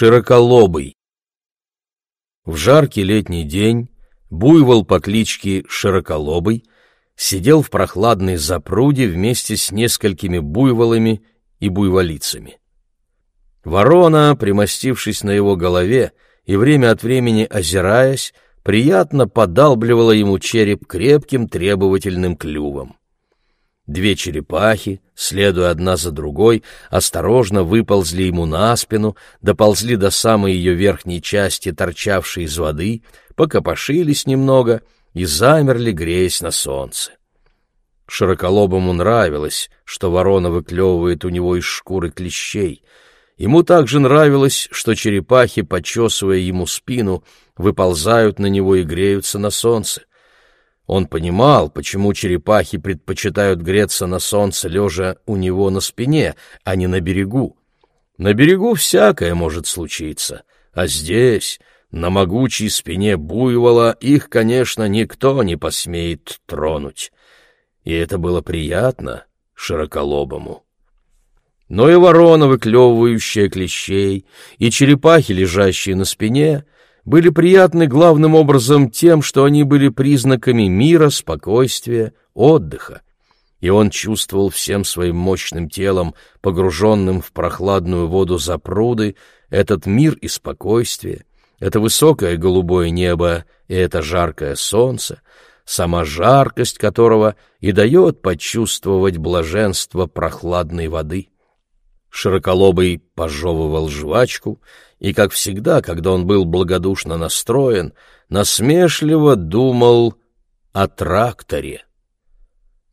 Широколобый. В жаркий летний день буйвол по кличке Широколобый сидел в прохладной запруде вместе с несколькими буйволами и буйволицами. Ворона, примостившись на его голове и время от времени озираясь, приятно подалбливала ему череп крепким требовательным клювом. Две черепахи, следуя одна за другой, осторожно выползли ему на спину, доползли до самой ее верхней части, торчавшей из воды, покопошились немного и замерли, греясь на солнце. Широколобому нравилось, что ворона выклевывает у него из шкуры клещей. Ему также нравилось, что черепахи, почесывая ему спину, выползают на него и греются на солнце. Он понимал, почему черепахи предпочитают греться на солнце, лежа у него на спине, а не на берегу. На берегу всякое может случиться, а здесь, на могучей спине буйвола, их, конечно, никто не посмеет тронуть. И это было приятно широколобому. Но и ворона, выклевывающая клещей, и черепахи, лежащие на спине — были приятны главным образом тем, что они были признаками мира, спокойствия, отдыха, и он чувствовал всем своим мощным телом, погруженным в прохладную воду запруды, этот мир и спокойствие, это высокое голубое небо и это жаркое солнце, сама жаркость которого и дает почувствовать блаженство прохладной воды. Широколобый пожевывал жвачку и, как всегда, когда он был благодушно настроен, насмешливо думал о тракторе.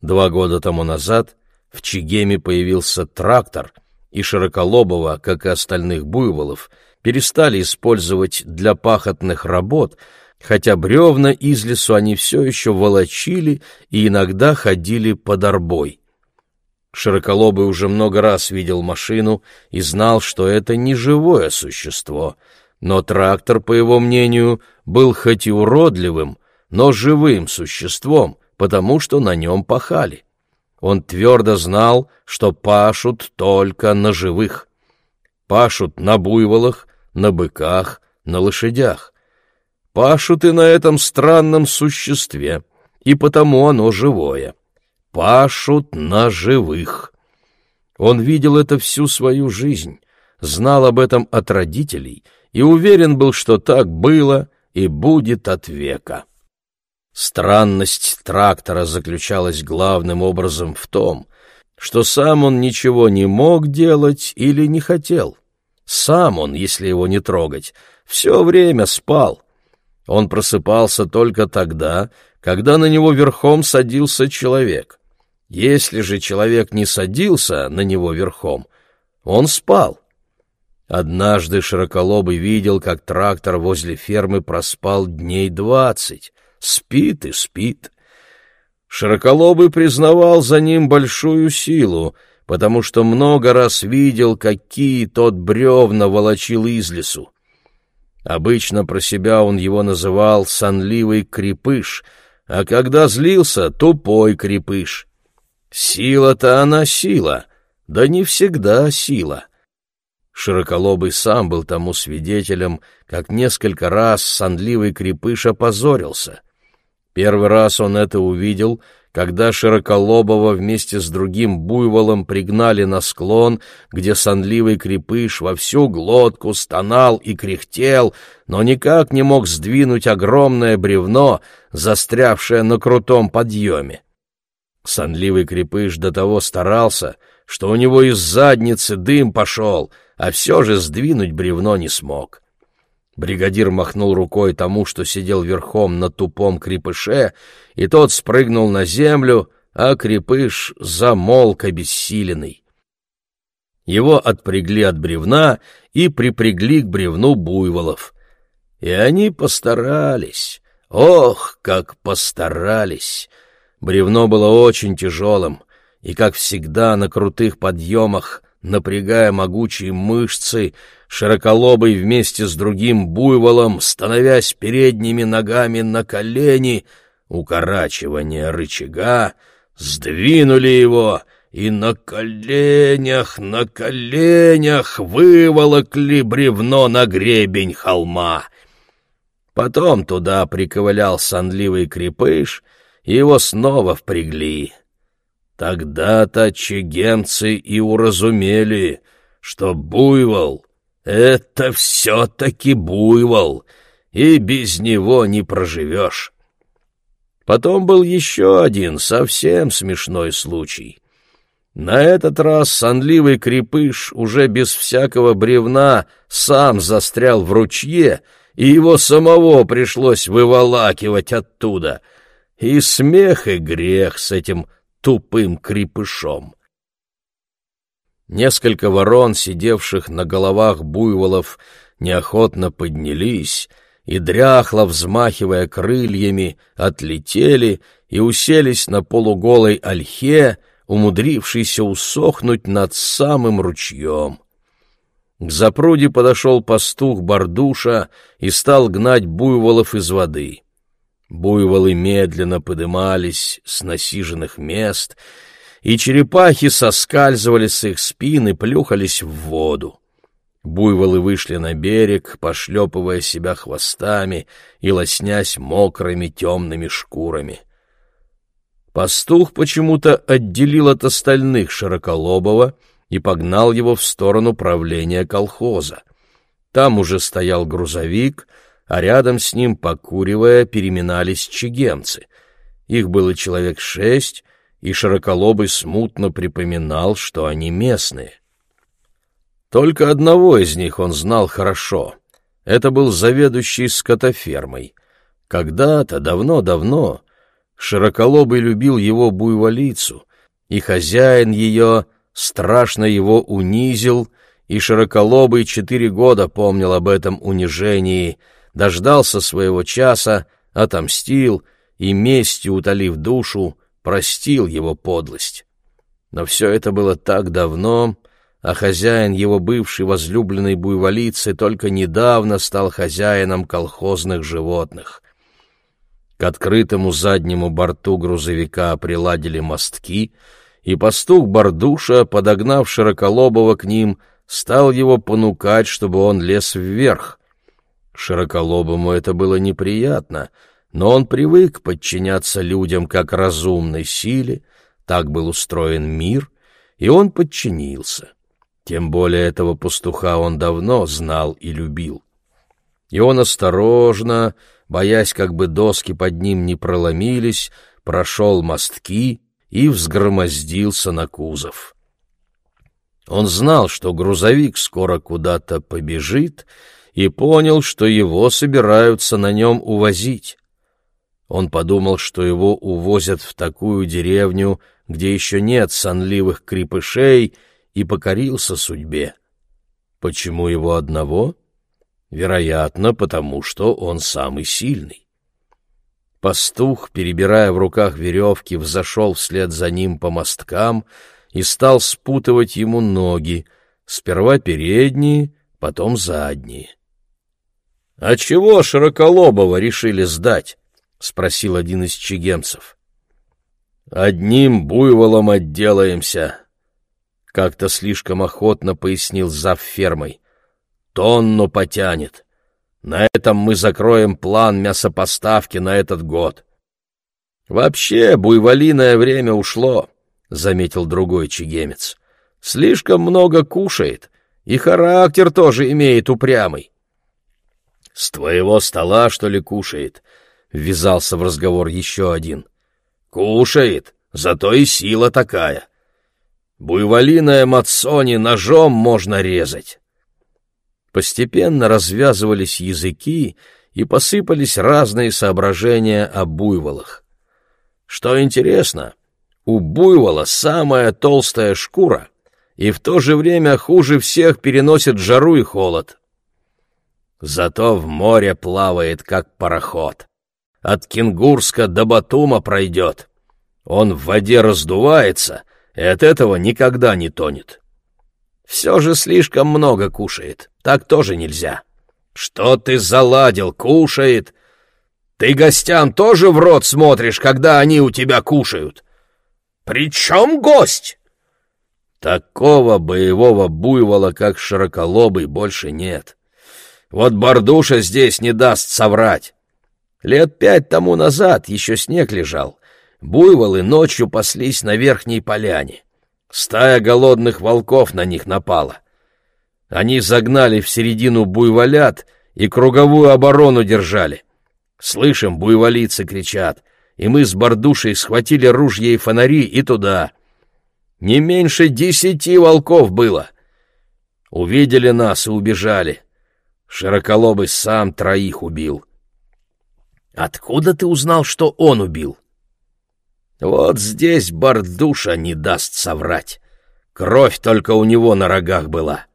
Два года тому назад в Чигеме появился трактор, и Широколобова, как и остальных буйволов, перестали использовать для пахотных работ, хотя бревна из лесу они все еще волочили и иногда ходили под арбой. Широколобый уже много раз видел машину и знал, что это не живое существо, но трактор, по его мнению, был хоть и уродливым, но живым существом, потому что на нем пахали. Он твердо знал, что пашут только на живых. Пашут на буйволах, на быках, на лошадях. Пашут и на этом странном существе, и потому оно живое пашут на живых. Он видел это всю свою жизнь, знал об этом от родителей и уверен был, что так было и будет от века. Странность трактора заключалась главным образом в том, что сам он ничего не мог делать или не хотел. Сам он, если его не трогать, все время спал. Он просыпался только тогда, когда на него верхом садился человек. Если же человек не садился на него верхом, он спал. Однажды Широколобый видел, как трактор возле фермы проспал дней двадцать. Спит и спит. Широколобый признавал за ним большую силу, потому что много раз видел, какие тот бревна волочил из лесу. Обычно про себя он его называл «сонливый крепыш», а когда злился — «тупой крепыш». Сила-то она сила, да не всегда сила. Широколобый сам был тому свидетелем, как несколько раз сонливый крепыш опозорился. Первый раз он это увидел, когда Широколобого вместе с другим буйволом пригнали на склон, где сонливый крепыш во всю глотку стонал и кряхтел, но никак не мог сдвинуть огромное бревно, застрявшее на крутом подъеме. Сонливый крепыш до того старался, что у него из задницы дым пошел, а все же сдвинуть бревно не смог. Бригадир махнул рукой тому, что сидел верхом на тупом крепыше, и тот спрыгнул на землю, а крепыш замолк обессиленный. Его отпрягли от бревна и припрягли к бревну буйволов. И они постарались, ох, как постарались! Бревно было очень тяжелым, и, как всегда, на крутых подъемах, напрягая могучие мышцы, широколобый вместе с другим буйволом, становясь передними ногами на колени, укорачивание рычага, сдвинули его и на коленях, на коленях выволокли бревно на гребень холма. Потом туда приковылял сонливый крепыш, его снова впрягли. Тогда-то чегемцы и уразумели, что буйвол — это все-таки буйвол, и без него не проживешь. Потом был еще один совсем смешной случай. На этот раз сонливый крепыш уже без всякого бревна сам застрял в ручье, и его самого пришлось выволакивать оттуда. И смех, и грех с этим тупым крепышом. Несколько ворон, сидевших на головах буйволов, неохотно поднялись и, дряхло взмахивая крыльями, отлетели и уселись на полуголой ольхе, умудрившейся усохнуть над самым ручьем. К запруде подошел пастух Бардуша и стал гнать буйволов из воды. Буйволы медленно подымались с насиженных мест, и черепахи соскальзывали с их спин и плюхались в воду. Буйволы вышли на берег, пошлепывая себя хвостами и лоснясь мокрыми темными шкурами. Пастух почему-то отделил от остальных Широколобова и погнал его в сторону правления колхоза. Там уже стоял грузовик — а рядом с ним, покуривая, переминались чегемцы. Их было человек шесть, и Широколобый смутно припоминал, что они местные. Только одного из них он знал хорошо. Это был заведующий скотофермой. Когда-то, давно-давно, Широколобый любил его буйволицу, и хозяин ее страшно его унизил, и Широколобый четыре года помнил об этом унижении — дождался своего часа, отомстил и, местью утолив душу, простил его подлость. Но все это было так давно, а хозяин его бывшей возлюбленной буйволицы только недавно стал хозяином колхозных животных. К открытому заднему борту грузовика приладили мостки, и пастух Бардуша, подогнав Широколобова к ним, стал его понукать, чтобы он лез вверх. Широколобому это было неприятно, но он привык подчиняться людям как разумной силе, так был устроен мир, и он подчинился. Тем более этого пастуха он давно знал и любил. И он осторожно, боясь, как бы доски под ним не проломились, прошел мостки и взгромоздился на кузов. Он знал, что грузовик скоро куда-то побежит, и понял, что его собираются на нем увозить. Он подумал, что его увозят в такую деревню, где еще нет сонливых крепышей, и покорился судьбе. Почему его одного? Вероятно, потому что он самый сильный. Пастух, перебирая в руках веревки, взошел вслед за ним по мосткам и стал спутывать ему ноги, сперва передние, потом задние. — А чего Широколобова решили сдать? — спросил один из чигемцев. — Одним буйволом отделаемся, — как-то слишком охотно пояснил зав фермой. — Тонну потянет. На этом мы закроем план мясопоставки на этот год. — Вообще буйволиное время ушло, — заметил другой чигемец. — Слишком много кушает, и характер тоже имеет упрямый. «С твоего стола, что ли, кушает?» — ввязался в разговор еще один. «Кушает, зато и сила такая. Буйволиное мацони ножом можно резать». Постепенно развязывались языки и посыпались разные соображения о буйволах. Что интересно, у буйвола самая толстая шкура и в то же время хуже всех переносит жару и холод. Зато в море плавает, как пароход. От Кенгурска до Батума пройдет. Он в воде раздувается, и от этого никогда не тонет. Все же слишком много кушает, так тоже нельзя. Что ты заладил, кушает? Ты гостям тоже в рот смотришь, когда они у тебя кушают? При чем гость? Такого боевого буйвола, как широколобый, больше нет. Вот Бардуша здесь не даст соврать. Лет пять тому назад еще снег лежал. Буйволы ночью паслись на верхней поляне. Стая голодных волков на них напала. Они загнали в середину буйволят и круговую оборону держали. Слышим, буйволицы кричат, и мы с Бардушей схватили ружья и фонари и туда. Не меньше десяти волков было. Увидели нас и убежали. Широколобый сам троих убил. Откуда ты узнал, что он убил? Вот здесь Бардуша не даст соврать. Кровь только у него на рогах была.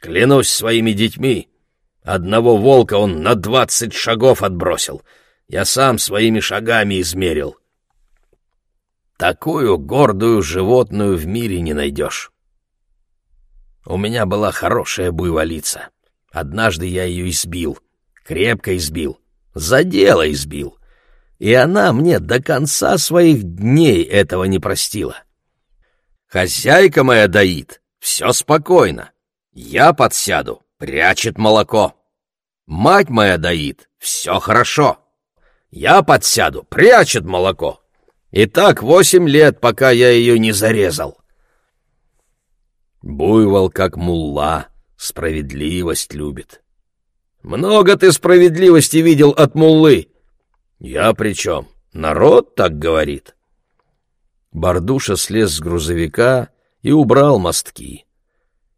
Клянусь своими детьми, одного волка он на двадцать шагов отбросил. Я сам своими шагами измерил. Такую гордую животную в мире не найдешь. У меня была хорошая буйволица. Однажды я ее избил, крепко избил, за дело избил. И она мне до конца своих дней этого не простила. Хозяйка моя доит, все спокойно. Я подсяду, прячет молоко. Мать моя доит, все хорошо. Я подсяду, прячет молоко. И так восемь лет, пока я ее не зарезал. Буйвол, как мулла, справедливость любит. Много ты справедливости видел от муллы. Я при чем? Народ так говорит. Бардуша слез с грузовика и убрал мостки.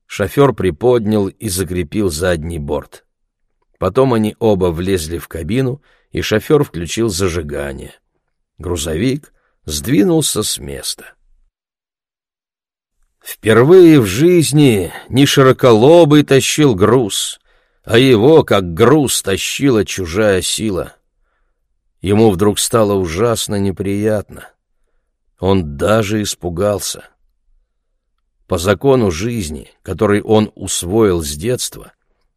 Шофер приподнял и закрепил задний борт. Потом они оба влезли в кабину, и шофер включил зажигание. Грузовик сдвинулся с места. Впервые в жизни не широколобый тащил груз, а его, как груз, тащила чужая сила. Ему вдруг стало ужасно неприятно. Он даже испугался. По закону жизни, который он усвоил с детства,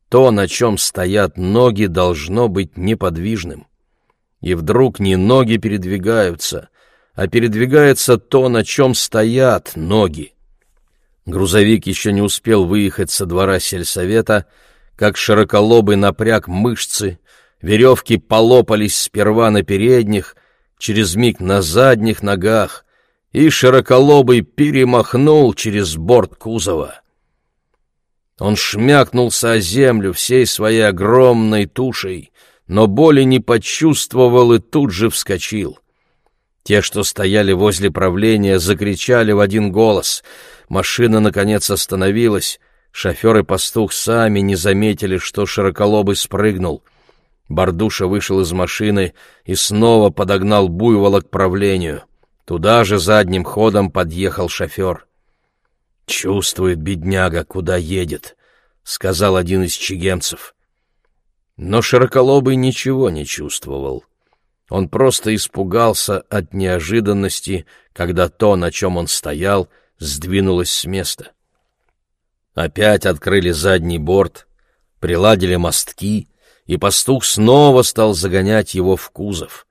то, на чем стоят ноги, должно быть неподвижным. И вдруг не ноги передвигаются, а передвигается то, на чем стоят ноги. Грузовик еще не успел выехать со двора сельсовета, как широколобый напряг мышцы, веревки полопались сперва на передних, через миг на задних ногах, и широколобый перемахнул через борт кузова. Он шмякнулся о землю всей своей огромной тушей, но боли не почувствовал и тут же вскочил. Те, что стояли возле правления, закричали в один голос. Машина, наконец, остановилась. Шофер и пастух сами не заметили, что широколобый спрыгнул. Бардуша вышел из машины и снова подогнал буйвола к правлению. Туда же задним ходом подъехал шофер. «Чувствует бедняга, куда едет», — сказал один из чигемцев. Но широколобый ничего не чувствовал. Он просто испугался от неожиданности, когда то, на чем он стоял, сдвинулось с места. Опять открыли задний борт, приладили мостки, и пастух снова стал загонять его в кузов.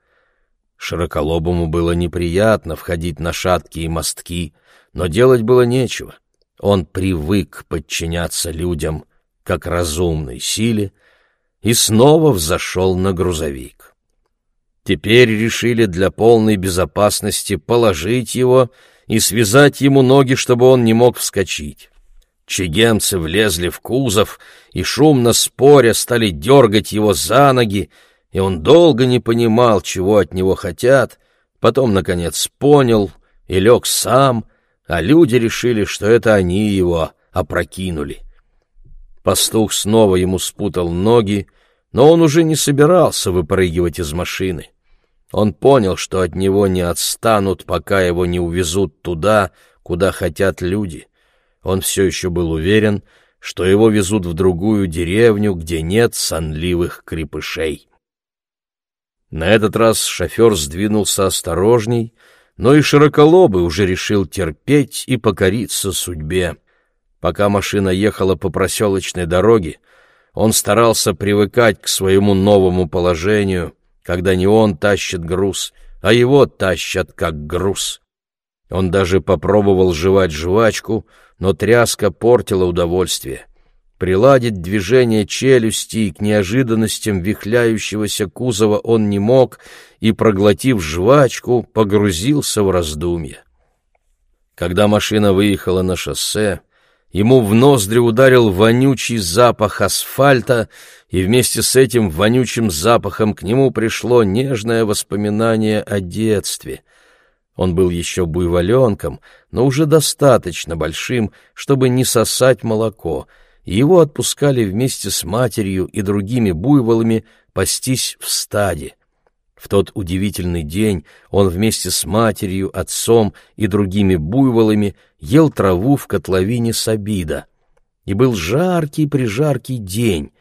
Широколобому было неприятно входить на шаткие мостки, но делать было нечего. Он привык подчиняться людям, как разумной силе, и снова взошел на грузовик. Теперь решили для полной безопасности положить его и связать ему ноги, чтобы он не мог вскочить. Чегемцы влезли в кузов и, шумно споря, стали дергать его за ноги, и он долго не понимал, чего от него хотят, потом, наконец, понял и лег сам, а люди решили, что это они его опрокинули. Пастух снова ему спутал ноги, но он уже не собирался выпрыгивать из машины. Он понял, что от него не отстанут, пока его не увезут туда, куда хотят люди. Он все еще был уверен, что его везут в другую деревню, где нет сонливых крепышей. На этот раз шофер сдвинулся осторожней, но и широколобый уже решил терпеть и покориться судьбе. Пока машина ехала по проселочной дороге, он старался привыкать к своему новому положению — когда не он тащит груз, а его тащат как груз. Он даже попробовал жевать жвачку, но тряска портила удовольствие. Приладить движение челюсти к неожиданностям вихляющегося кузова он не мог и, проглотив жвачку, погрузился в раздумья. Когда машина выехала на шоссе, ему в ноздри ударил вонючий запах асфальта, и вместе с этим вонючим запахом к нему пришло нежное воспоминание о детстве. Он был еще буйволенком, но уже достаточно большим, чтобы не сосать молоко — его отпускали вместе с матерью и другими буйволами пастись в стаде. В тот удивительный день он вместе с матерью, отцом и другими буйволами ел траву в котловине Сабида. И был жаркий-прижаркий день,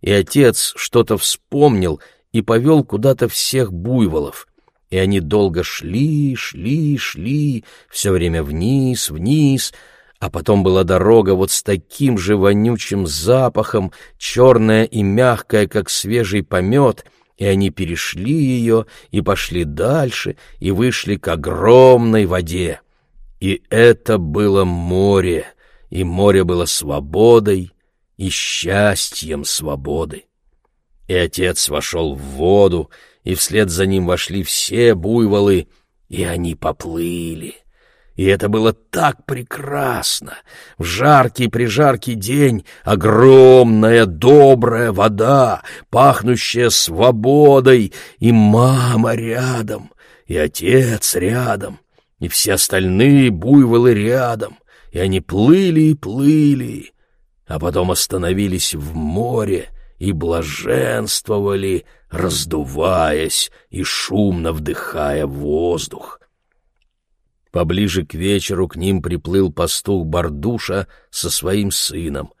и отец что-то вспомнил и повел куда-то всех буйволов. И они долго шли, шли, шли, все время вниз, вниз, а потом была дорога вот с таким же вонючим запахом, черная и мягкая, как свежий помет, и они перешли ее и пошли дальше, и вышли к огромной воде. И это было море, и море было свободой и счастьем свободы. И отец вошел в воду, и вслед за ним вошли все буйволы, и они поплыли. И это было так прекрасно. В жаркий-прижаркий день огромная добрая вода, пахнущая свободой, и мама рядом, и отец рядом, и все остальные буйволы рядом, и они плыли и плыли, а потом остановились в море и блаженствовали, раздуваясь и шумно вдыхая воздух. Поближе к вечеру к ним приплыл пастух Бардуша со своим сыном.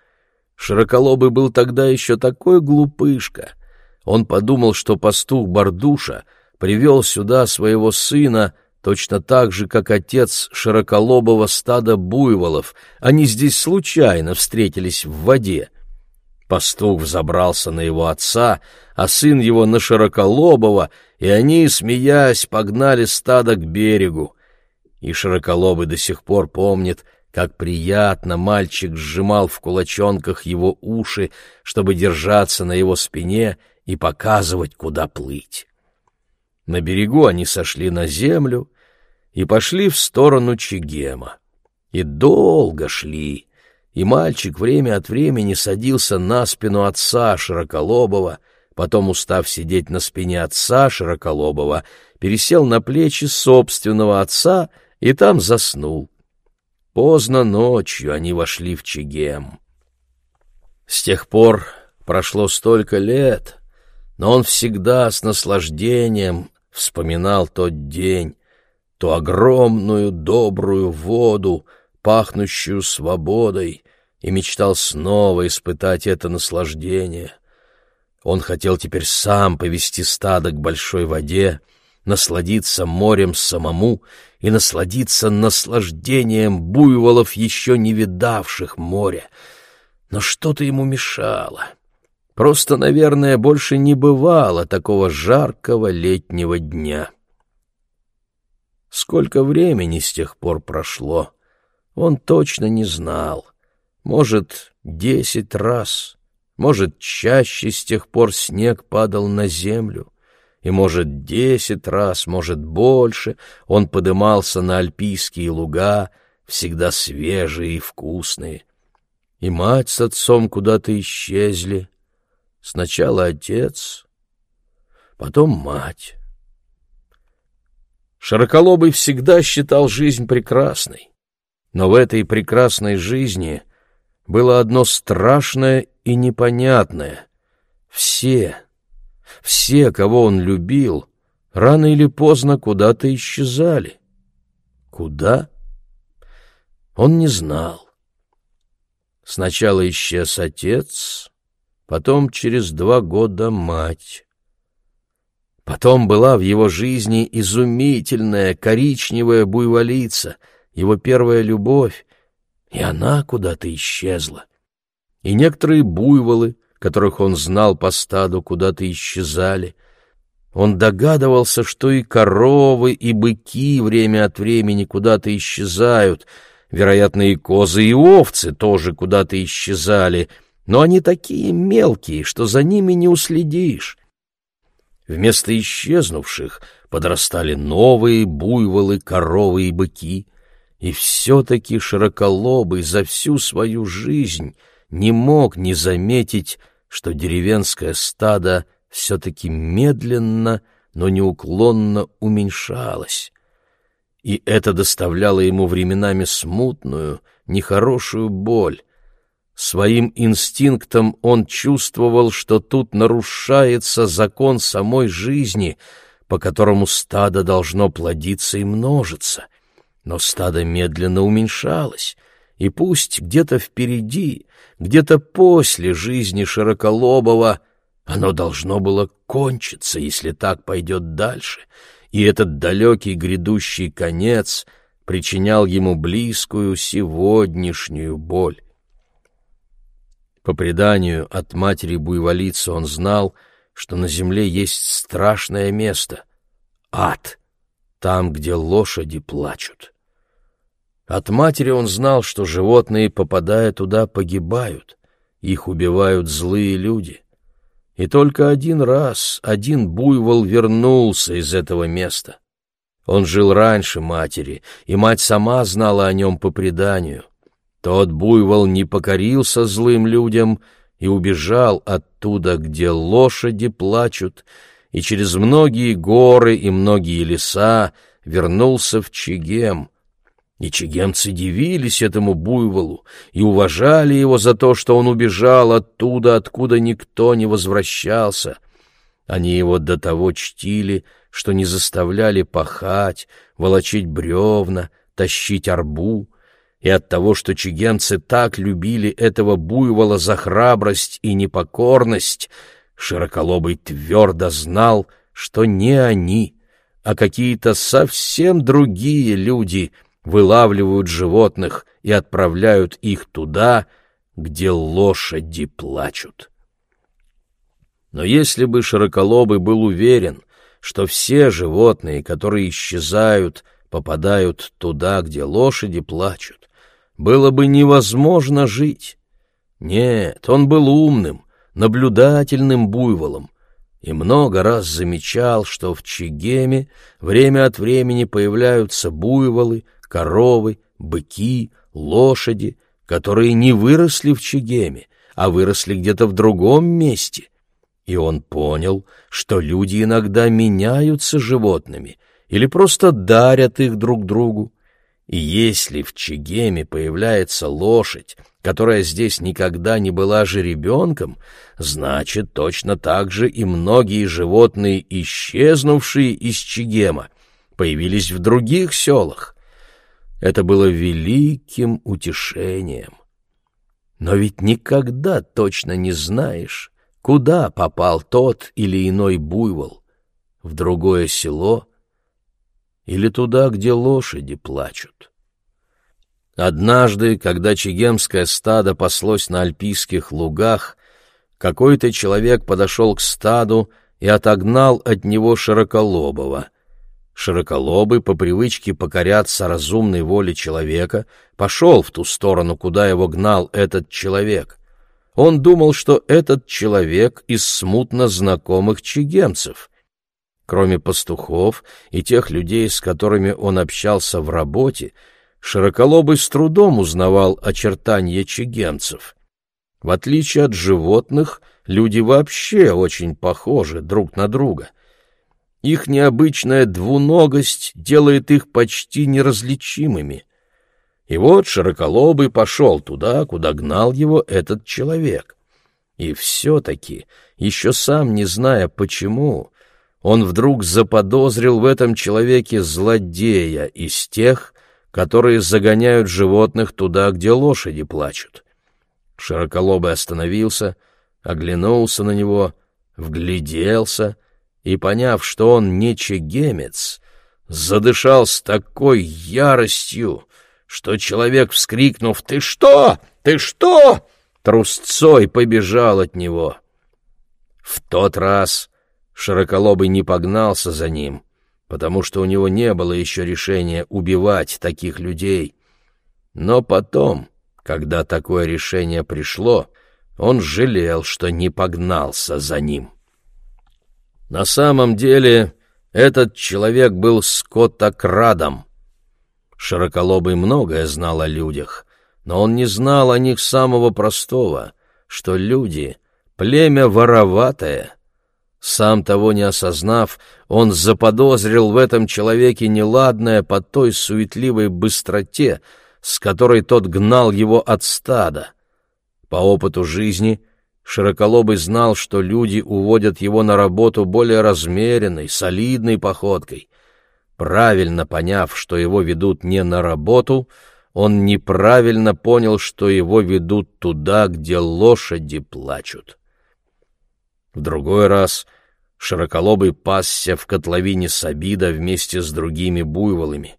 Широколобый был тогда еще такой глупышка. Он подумал, что пастух Бардуша привел сюда своего сына точно так же, как отец широколобого стада буйволов. Они здесь случайно встретились в воде. Пастух взобрался на его отца, а сын его на широколобого, и они, смеясь, погнали стадо к берегу и Широколобый до сих пор помнит, как приятно мальчик сжимал в кулачонках его уши, чтобы держаться на его спине и показывать, куда плыть. На берегу они сошли на землю и пошли в сторону Чигема. И долго шли, и мальчик время от времени садился на спину отца Широколобова, потом, устав сидеть на спине отца Широколобова, пересел на плечи собственного отца и там заснул. Поздно ночью они вошли в Чигем. С тех пор прошло столько лет, но он всегда с наслаждением вспоминал тот день, ту огромную добрую воду, пахнущую свободой, и мечтал снова испытать это наслаждение. Он хотел теперь сам повести стадо к большой воде, насладиться морем самому и насладиться наслаждением буйволов, еще не видавших моря. Но что-то ему мешало. Просто, наверное, больше не бывало такого жаркого летнего дня. Сколько времени с тех пор прошло, он точно не знал. Может, десять раз, может, чаще с тех пор снег падал на землю и, может, десять раз, может, больше он подымался на альпийские луга, всегда свежие и вкусные. И мать с отцом куда-то исчезли. Сначала отец, потом мать. Широколобый всегда считал жизнь прекрасной, но в этой прекрасной жизни было одно страшное и непонятное. Все, все, кого он любил, рано или поздно куда-то исчезали. Куда? Он не знал. Сначала исчез отец, потом через два года мать. Потом была в его жизни изумительная коричневая буйволица, его первая любовь, и она куда-то исчезла. И некоторые буйволы, которых он знал по стаду, куда-то исчезали. Он догадывался, что и коровы, и быки время от времени куда-то исчезают, вероятно, и козы, и овцы тоже куда-то исчезали, но они такие мелкие, что за ними не уследишь. Вместо исчезнувших подрастали новые буйволы, коровы и быки, и все-таки широколобый за всю свою жизнь не мог не заметить, что деревенское стадо все-таки медленно, но неуклонно уменьшалось. И это доставляло ему временами смутную, нехорошую боль. Своим инстинктом он чувствовал, что тут нарушается закон самой жизни, по которому стадо должно плодиться и множиться. Но стадо медленно уменьшалось, и пусть где-то впереди, где-то после жизни Широколобова оно должно было кончиться, если так пойдет дальше, и этот далекий грядущий конец причинял ему близкую сегодняшнюю боль. По преданию от матери Буйволицы он знал, что на земле есть страшное место — ад, там, где лошади плачут. От матери он знал, что животные, попадая туда, погибают, их убивают злые люди — и только один раз один буйвол вернулся из этого места. Он жил раньше матери, и мать сама знала о нем по преданию. Тот буйвол не покорился злым людям и убежал оттуда, где лошади плачут, и через многие горы и многие леса вернулся в Чегем, и чегемцы дивились этому буйволу и уважали его за то, что он убежал оттуда, откуда никто не возвращался. Они его до того чтили, что не заставляли пахать, волочить бревна, тащить арбу, и от того, что чегемцы так любили этого буйвола за храбрость и непокорность, Широколобый твердо знал, что не они, а какие-то совсем другие люди — вылавливают животных и отправляют их туда, где лошади плачут. Но если бы Широколобый был уверен, что все животные, которые исчезают, попадают туда, где лошади плачут, было бы невозможно жить. Нет, он был умным, наблюдательным буйволом, и много раз замечал, что в Чигеме время от времени появляются буйволы, коровы, быки, лошади, которые не выросли в Чегеме, а выросли где-то в другом месте. И он понял, что люди иногда меняются животными или просто дарят их друг другу. И если в Чегеме появляется лошадь, которая здесь никогда не была жеребенком, значит, точно так же и многие животные, исчезнувшие из Чегема, появились в других селах. Это было великим утешением. Но ведь никогда точно не знаешь, куда попал тот или иной буйвол, в другое село или туда, где лошади плачут. Однажды, когда чегемское стадо паслось на альпийских лугах, какой-то человек подошел к стаду и отогнал от него широколобого — Широколобый, по привычке покоряться разумной воле человека, пошел в ту сторону, куда его гнал этот человек. Он думал, что этот человек из смутно знакомых чигемцев. Кроме пастухов и тех людей, с которыми он общался в работе, Широколобый с трудом узнавал очертания чигемцев. В отличие от животных, люди вообще очень похожи друг на друга — их необычная двуногость делает их почти неразличимыми. И вот Широколобый пошел туда, куда гнал его этот человек. И все-таки, еще сам не зная почему, он вдруг заподозрил в этом человеке злодея из тех, которые загоняют животных туда, где лошади плачут. Широколобый остановился, оглянулся на него, вгляделся — и, поняв, что он не чегемец, задышал с такой яростью, что человек, вскрикнув «Ты что? Ты что?» трусцой побежал от него. В тот раз Широколобый не погнался за ним, потому что у него не было еще решения убивать таких людей. Но потом, когда такое решение пришло, он жалел, что не погнался за ним. На самом деле этот человек был скотокрадом. Широколобый многое знал о людях, но он не знал о них самого простого, что люди — племя вороватое. Сам того не осознав, он заподозрил в этом человеке неладное по той суетливой быстроте, с которой тот гнал его от стада. По опыту жизни Широколобый знал, что люди уводят его на работу более размеренной, солидной походкой. Правильно поняв, что его ведут не на работу, он неправильно понял, что его ведут туда, где лошади плачут. В другой раз Широколобый пасся в котловине Сабида вместе с другими буйволами.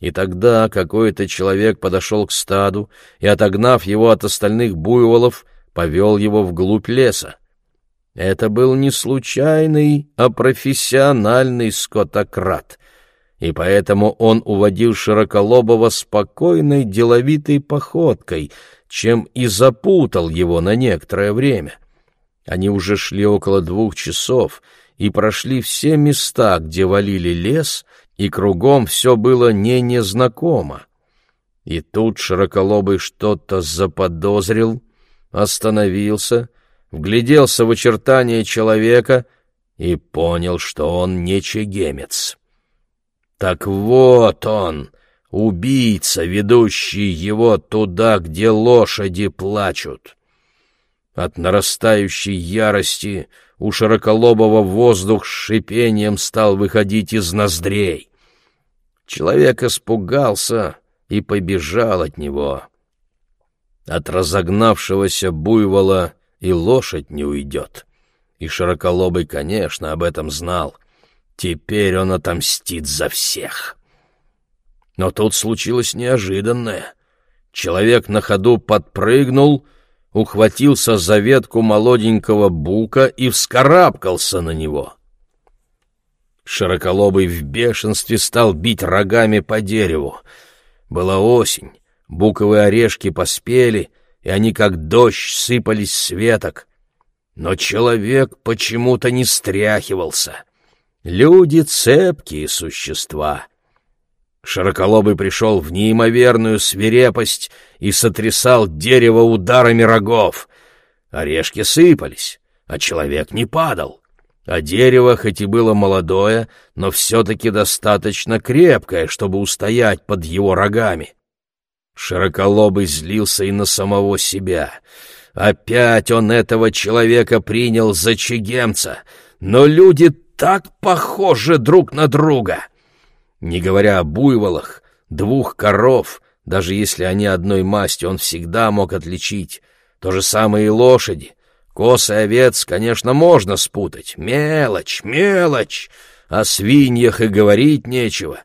И тогда какой-то человек подошел к стаду и, отогнав его от остальных буйволов, повел его вглубь леса. Это был не случайный, а профессиональный скотократ, и поэтому он уводил Широколобова спокойной, деловитой походкой, чем и запутал его на некоторое время. Они уже шли около двух часов и прошли все места, где валили лес, и кругом все было не незнакомо. И тут Широколобый что-то заподозрил, остановился, вгляделся в очертания человека и понял, что он не чегемец. Так вот он, убийца, ведущий его туда, где лошади плачут. От нарастающей ярости у широколобого воздух с шипением стал выходить из ноздрей. Человек испугался и побежал от него. От разогнавшегося буйвола и лошадь не уйдет. И широколобый, конечно, об этом знал. Теперь он отомстит за всех. Но тут случилось неожиданное. Человек на ходу подпрыгнул, ухватился за ветку молоденького бука и вскарабкался на него. Широколобый в бешенстве стал бить рогами по дереву. Была осень, буковые орешки поспели, и они как дождь сыпались с веток. Но человек почему-то не стряхивался. Люди — цепкие существа. Широколобый пришел в неимоверную свирепость и сотрясал дерево ударами рогов. Орешки сыпались, а человек не падал. А дерево, хоть и было молодое, но все-таки достаточно крепкое, чтобы устоять под его рогами. Широколобый злился и на самого себя. Опять он этого человека принял за чегемца, но люди так похожи друг на друга. Не говоря о буйволах, двух коров, даже если они одной масти, он всегда мог отличить. То же самое и лошади. Кос и овец, конечно, можно спутать. Мелочь, мелочь. О свиньях и говорить нечего.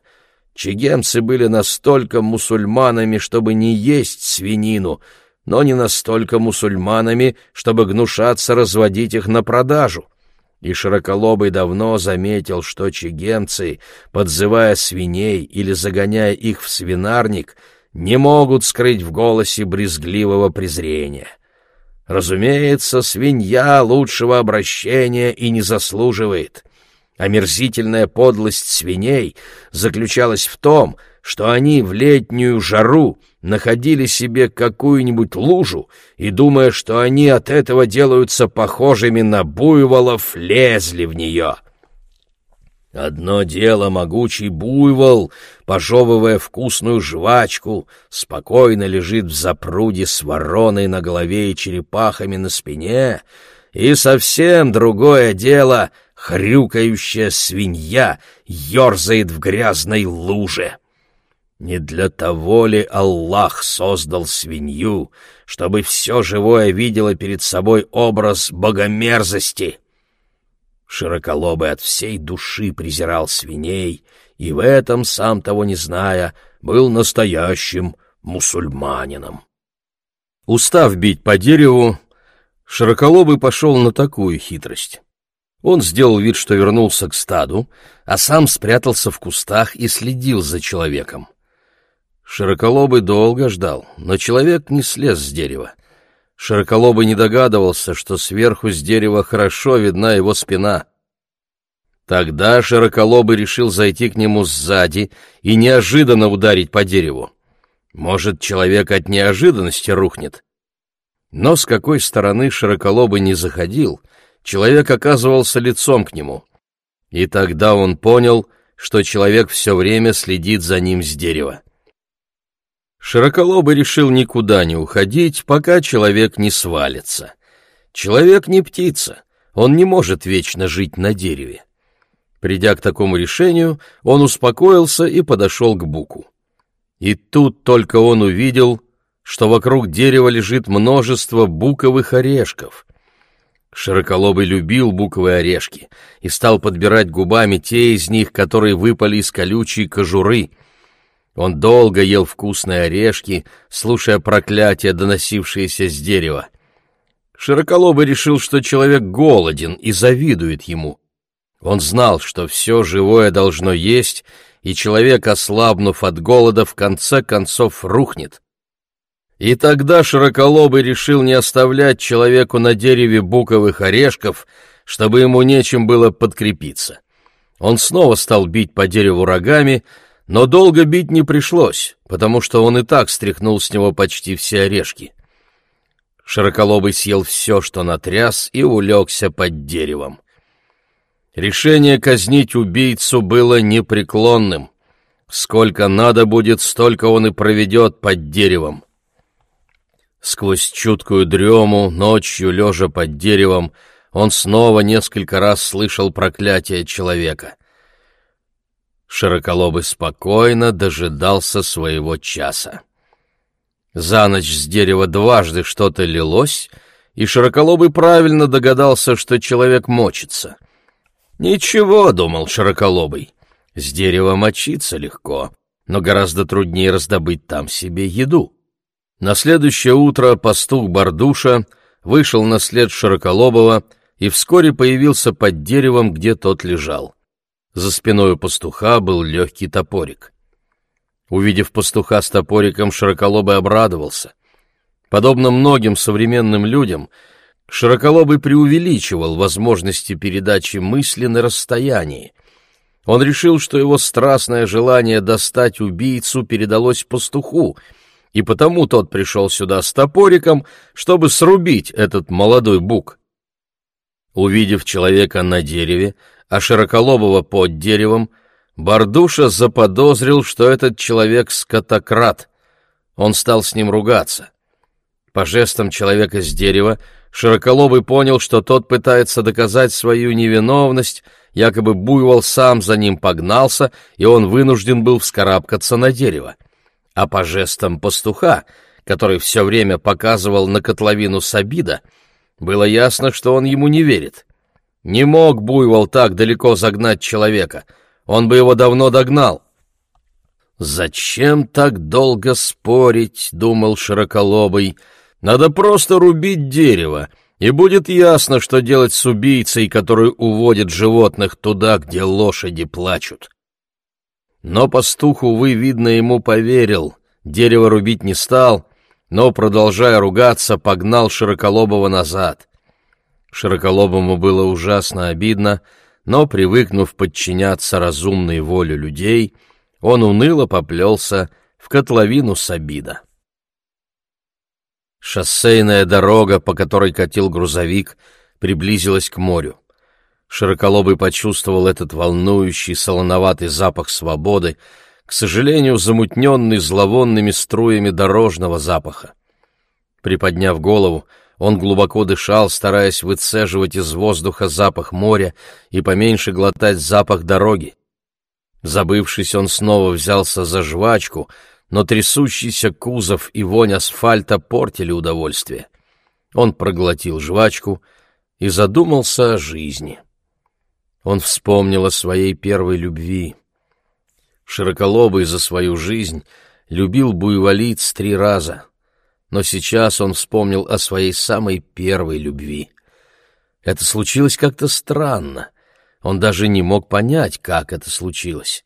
Чегемцы были настолько мусульманами, чтобы не есть свинину, но не настолько мусульманами, чтобы гнушаться разводить их на продажу и Широколобый давно заметил, что чегемцы, подзывая свиней или загоняя их в свинарник, не могут скрыть в голосе брезгливого презрения. Разумеется, свинья лучшего обращения и не заслуживает. Омерзительная подлость свиней заключалась в том, что они в летнюю жару находили себе какую-нибудь лужу и, думая, что они от этого делаются похожими на буйволов, лезли в нее. Одно дело могучий буйвол, пожевывая вкусную жвачку, спокойно лежит в запруде с вороной на голове и черепахами на спине, и совсем другое дело — хрюкающая свинья ерзает в грязной луже. Не для того ли Аллах создал свинью, чтобы все живое видело перед собой образ богомерзости? Широколобый от всей души презирал свиней, и в этом, сам того не зная, был настоящим мусульманином. Устав бить по дереву, Широколобый пошел на такую хитрость. Он сделал вид, что вернулся к стаду, а сам спрятался в кустах и следил за человеком. Широколобый долго ждал, но человек не слез с дерева. Широколобый не догадывался, что сверху с дерева хорошо видна его спина. Тогда Широколобый решил зайти к нему сзади и неожиданно ударить по дереву. Может, человек от неожиданности рухнет. Но с какой стороны Широколобый не заходил, человек оказывался лицом к нему. И тогда он понял, что человек все время следит за ним с дерева. Широколобый решил никуда не уходить, пока человек не свалится. Человек не птица, он не может вечно жить на дереве. Придя к такому решению, он успокоился и подошел к буку. И тут только он увидел, что вокруг дерева лежит множество буковых орешков. Широколобый любил буковые орешки и стал подбирать губами те из них, которые выпали из колючей кожуры. Он долго ел вкусные орешки, слушая проклятия, доносившиеся с дерева. Широколобый решил, что человек голоден и завидует ему. Он знал, что все живое должно есть, и человек, ослабнув от голода, в конце концов рухнет. И тогда Широколобый решил не оставлять человеку на дереве буковых орешков, чтобы ему нечем было подкрепиться. Он снова стал бить по дереву рогами, но долго бить не пришлось, потому что он и так стряхнул с него почти все орешки. Широколобый съел все, что натряс, и улегся под деревом. Решение казнить убийцу было непреклонным. Сколько надо будет, столько он и проведет под деревом. Сквозь чуткую дрему, ночью, лежа под деревом, он снова несколько раз слышал проклятие человека. Широколобый спокойно дожидался своего часа. За ночь с дерева дважды что-то лилось, и Широколобый правильно догадался, что человек мочится. «Ничего», — думал Широколобый, — «с дерева мочиться легко, но гораздо труднее раздобыть там себе еду». На следующее утро пастух Бардуша вышел на след Широколобова и вскоре появился под деревом, где тот лежал. За спиной у пастуха был легкий топорик. Увидев пастуха с топориком, Широколобый обрадовался. Подобно многим современным людям, Широколобый преувеличивал возможности передачи мысли на расстоянии. Он решил, что его страстное желание достать убийцу передалось пастуху — и потому тот пришел сюда с топориком, чтобы срубить этот молодой бук. Увидев человека на дереве, а широколобого под деревом, Бардуша заподозрил, что этот человек скотократ. Он стал с ним ругаться. По жестам человека с дерева Широколобый понял, что тот пытается доказать свою невиновность, якобы Буйвол сам за ним погнался, и он вынужден был вскарабкаться на дерево а по жестам пастуха, который все время показывал на котловину Сабида, было ясно, что он ему не верит. Не мог Буйвол так далеко загнать человека, он бы его давно догнал. «Зачем так долго спорить?» — думал Широколобый. «Надо просто рубить дерево, и будет ясно, что делать с убийцей, который уводит животных туда, где лошади плачут». Но пастух, увы, видно, ему поверил. Дерево рубить не стал, но, продолжая ругаться, погнал Широколобого назад. Широколобому было ужасно обидно, но, привыкнув подчиняться разумной воле людей, он уныло поплелся в котловину Сабида. Шоссейная дорога, по которой катил грузовик, приблизилась к морю. Широколобый почувствовал этот волнующий солоноватый запах свободы, к сожалению, замутненный зловонными струями дорожного запаха. Приподняв голову, он глубоко дышал, стараясь выцеживать из воздуха запах моря и поменьше глотать запах дороги. Забывшись, он снова взялся за жвачку, но трясущийся кузов и вонь асфальта портили удовольствие. Он проглотил жвачку и задумался о жизни. Он вспомнил о своей первой любви. Широколобый за свою жизнь любил буйволиц три раза, но сейчас он вспомнил о своей самой первой любви. Это случилось как-то странно. Он даже не мог понять, как это случилось.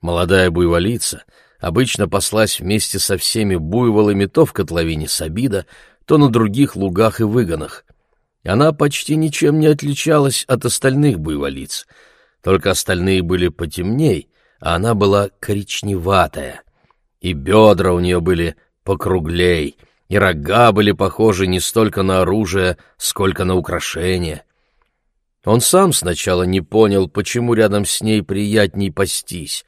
Молодая буйволица обычно паслась вместе со всеми буйволами то в котловине Сабида, то на других лугах и выгонах. Она почти ничем не отличалась от остальных буйволиц, только остальные были потемней, а она была коричневатая, и бедра у нее были покруглей, и рога были похожи не столько на оружие, сколько на украшения. Он сам сначала не понял, почему рядом с ней приятней пастись.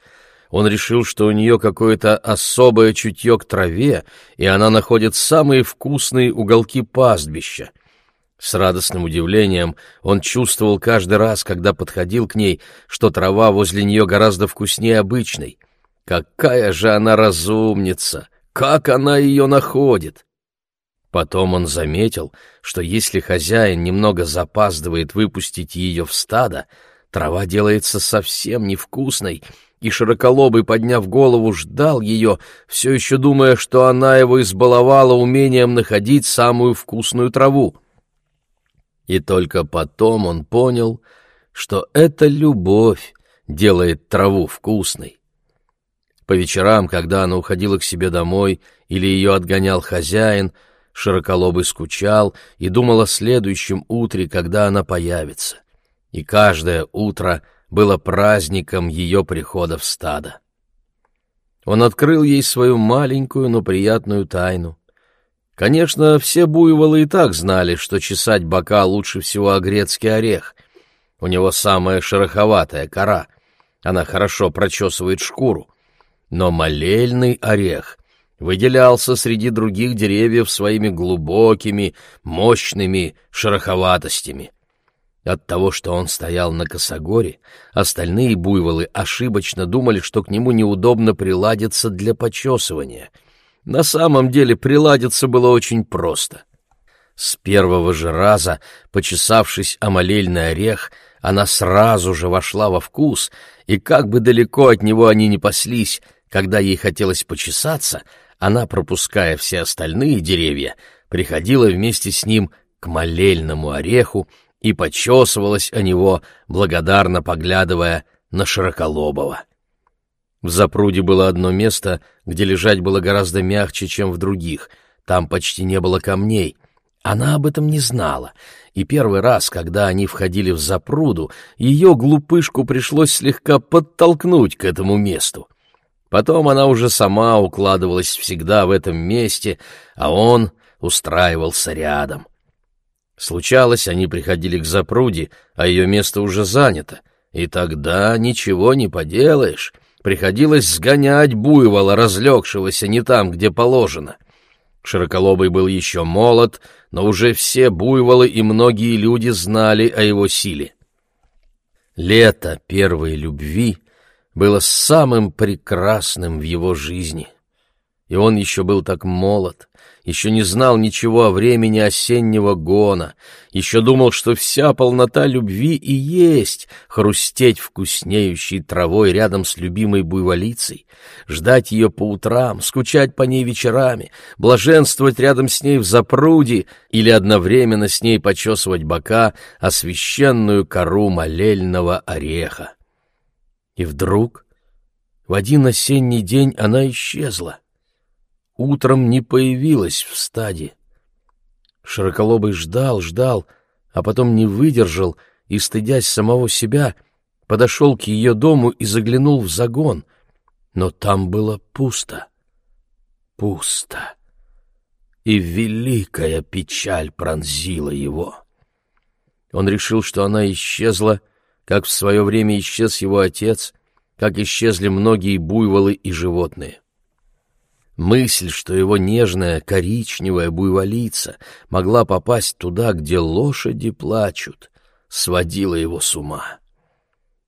Он решил, что у нее какое-то особое чутье к траве, и она находит самые вкусные уголки пастбища. С радостным удивлением он чувствовал каждый раз, когда подходил к ней, что трава возле нее гораздо вкуснее обычной. Какая же она разумница! Как она ее находит! Потом он заметил, что если хозяин немного запаздывает выпустить ее в стадо, трава делается совсем невкусной, и широколобый, подняв голову, ждал ее, все еще думая, что она его избаловала умением находить самую вкусную траву. И только потом он понял, что это любовь делает траву вкусной. По вечерам, когда она уходила к себе домой или ее отгонял хозяин, Широколобый скучал и думал о следующем утре, когда она появится. И каждое утро было праздником ее прихода в стадо. Он открыл ей свою маленькую, но приятную тайну. Конечно, все буйволы и так знали, что чесать бока лучше всего огрецкий орех. У него самая шероховатая кора. Она хорошо прочесывает шкуру. Но молельный орех выделялся среди других деревьев своими глубокими, мощными шероховатостями. От того, что он стоял на косогоре, остальные буйволы ошибочно думали, что к нему неудобно приладиться для почесывания. На самом деле приладиться было очень просто. С первого же раза, почесавшись о молельный орех, она сразу же вошла во вкус, и как бы далеко от него они ни паслись, когда ей хотелось почесаться, она, пропуская все остальные деревья, приходила вместе с ним к молельному ореху и почесывалась о него, благодарно поглядывая на Широколобова. В запруде было одно место, где лежать было гораздо мягче, чем в других. Там почти не было камней. Она об этом не знала, и первый раз, когда они входили в запруду, ее глупышку пришлось слегка подтолкнуть к этому месту. Потом она уже сама укладывалась всегда в этом месте, а он устраивался рядом. Случалось, они приходили к запруде, а ее место уже занято, и тогда ничего не поделаешь. Приходилось сгонять буйвола, разлегшегося не там, где положено. Широколобый был еще молод, но уже все буйволы и многие люди знали о его силе. Лето первой любви было самым прекрасным в его жизни. И он еще был так молод, еще не знал ничего о времени осеннего гона, еще думал, что вся полнота любви и есть хрустеть вкуснеющей травой рядом с любимой буйволицей, ждать ее по утрам, скучать по ней вечерами, блаженствовать рядом с ней в запруде или одновременно с ней почесывать бока о священную кору молельного ореха. И вдруг, в один осенний день она исчезла. Утром не появилась в стаде. Широколобый ждал, ждал, а потом не выдержал и, стыдясь самого себя, подошел к ее дому и заглянул в загон. Но там было пусто. Пусто. И великая печаль пронзила его. Он решил, что она исчезла, — как в свое время исчез его отец, как исчезли многие буйволы и животные. Мысль, что его нежная коричневая буйволица могла попасть туда, где лошади плачут, сводила его с ума.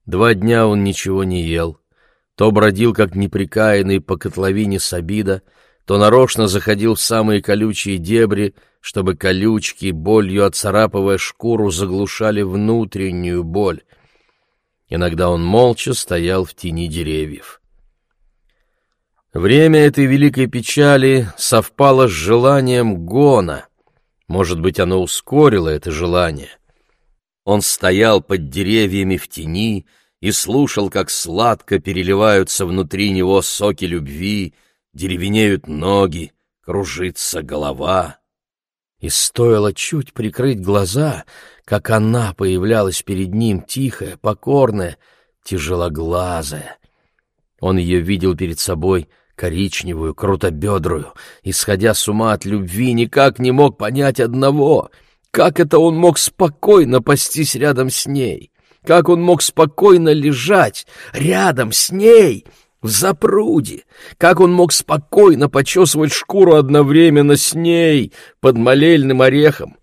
Два дня он ничего не ел, то бродил, как неприкаянный по котловине Сабида, то нарочно заходил в самые колючие дебри, чтобы колючки, болью отцарапывая шкуру, заглушали внутреннюю боль, Иногда он молча стоял в тени деревьев. Время этой великой печали совпало с желанием гона. Может быть, оно ускорило это желание. Он стоял под деревьями в тени и слушал, как сладко переливаются внутри него соки любви, деревенеют ноги, кружится голова. И стоило чуть прикрыть глаза, как она появлялась перед ним, тихая, покорная, тяжелоглазая. Он ее видел перед собой, коричневую, крутобедрую, исходя с ума от любви, никак не мог понять одного — как это он мог спокойно пастись рядом с ней? Как он мог спокойно лежать рядом с ней в запруде? Как он мог спокойно почесывать шкуру одновременно с ней под молельным орехом?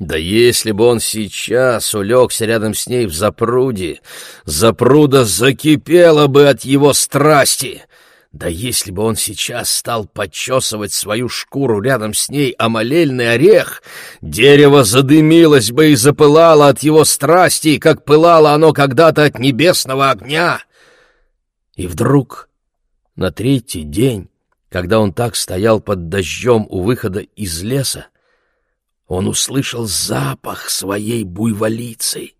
Да если бы он сейчас улегся рядом с ней в запруде, запруда закипела бы от его страсти. Да если бы он сейчас стал почесывать свою шкуру рядом с ней о орех, дерево задымилось бы и запылало от его страсти, как пылало оно когда-то от небесного огня. И вдруг, на третий день, когда он так стоял под дождем у выхода из леса, он услышал запах своей буйволицы.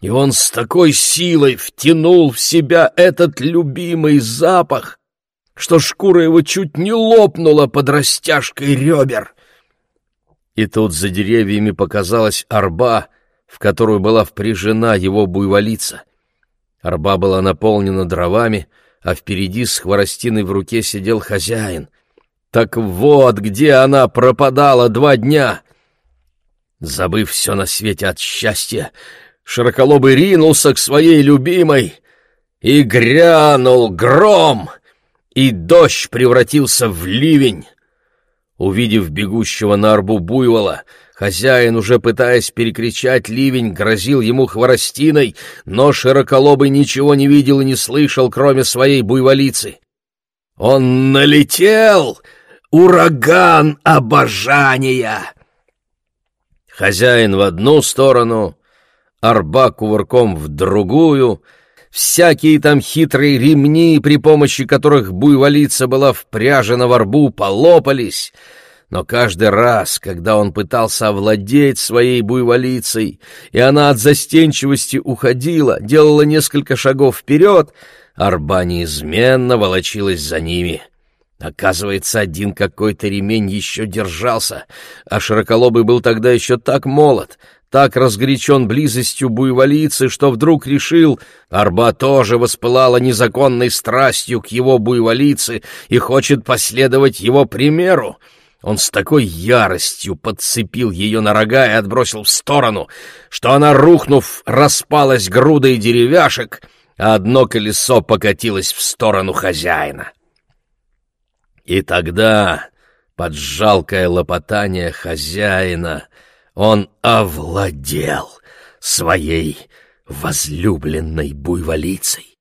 И он с такой силой втянул в себя этот любимый запах, что шкура его чуть не лопнула под растяжкой ребер. И тут за деревьями показалась арба, в которую была впряжена его буйволица. Арба была наполнена дровами, а впереди с хворостиной в руке сидел хозяин. Так вот, где она пропадала два дня! Забыв все на свете от счастья, Широколобый ринулся к своей любимой, и грянул гром, и дождь превратился в ливень. Увидев бегущего на арбу буйвола, хозяин, уже пытаясь перекричать ливень, грозил ему хворостиной, но Широколобый ничего не видел и не слышал, кроме своей буйволицы. Он налетел! Ураган обожания! Хозяин в одну сторону, арба кувырком в другую, всякие там хитрые ремни, при помощи которых буйволица была впряжена в арбу, полопались. Но каждый раз, когда он пытался овладеть своей буйволицей, и она от застенчивости уходила, делала несколько шагов вперед, арба неизменно волочилась за ними. Оказывается, один какой-то ремень еще держался, а Широколобый был тогда еще так молод, так разгорячен близостью буйволицы, что вдруг решил, Арба тоже воспылала незаконной страстью к его буйволице и хочет последовать его примеру. Он с такой яростью подцепил ее на рога и отбросил в сторону, что она, рухнув, распалась грудой деревяшек, а одно колесо покатилось в сторону хозяина. И тогда, под жалкое лопотание хозяина, он овладел своей возлюбленной буйволицей.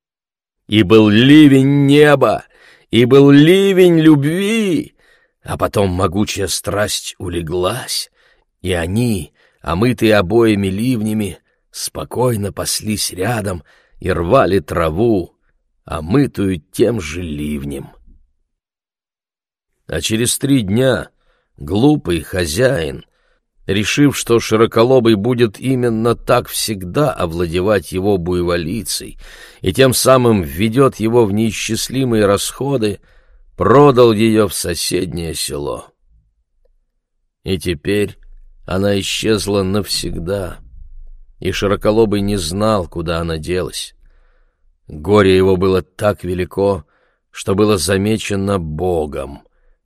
И был ливень неба, и был ливень любви, а потом могучая страсть улеглась, и они, омытые обоими ливнями, спокойно паслись рядом и рвали траву, омытую тем же ливнем. А через три дня глупый хозяин решив, что Широколобый будет именно так всегда овладевать его буйволицей и тем самым введет его в неисчислимые расходы, продал ее в соседнее село. И теперь она исчезла навсегда, и Широколобый не знал, куда она делась. Горе его было так велико, что было замечено Богом,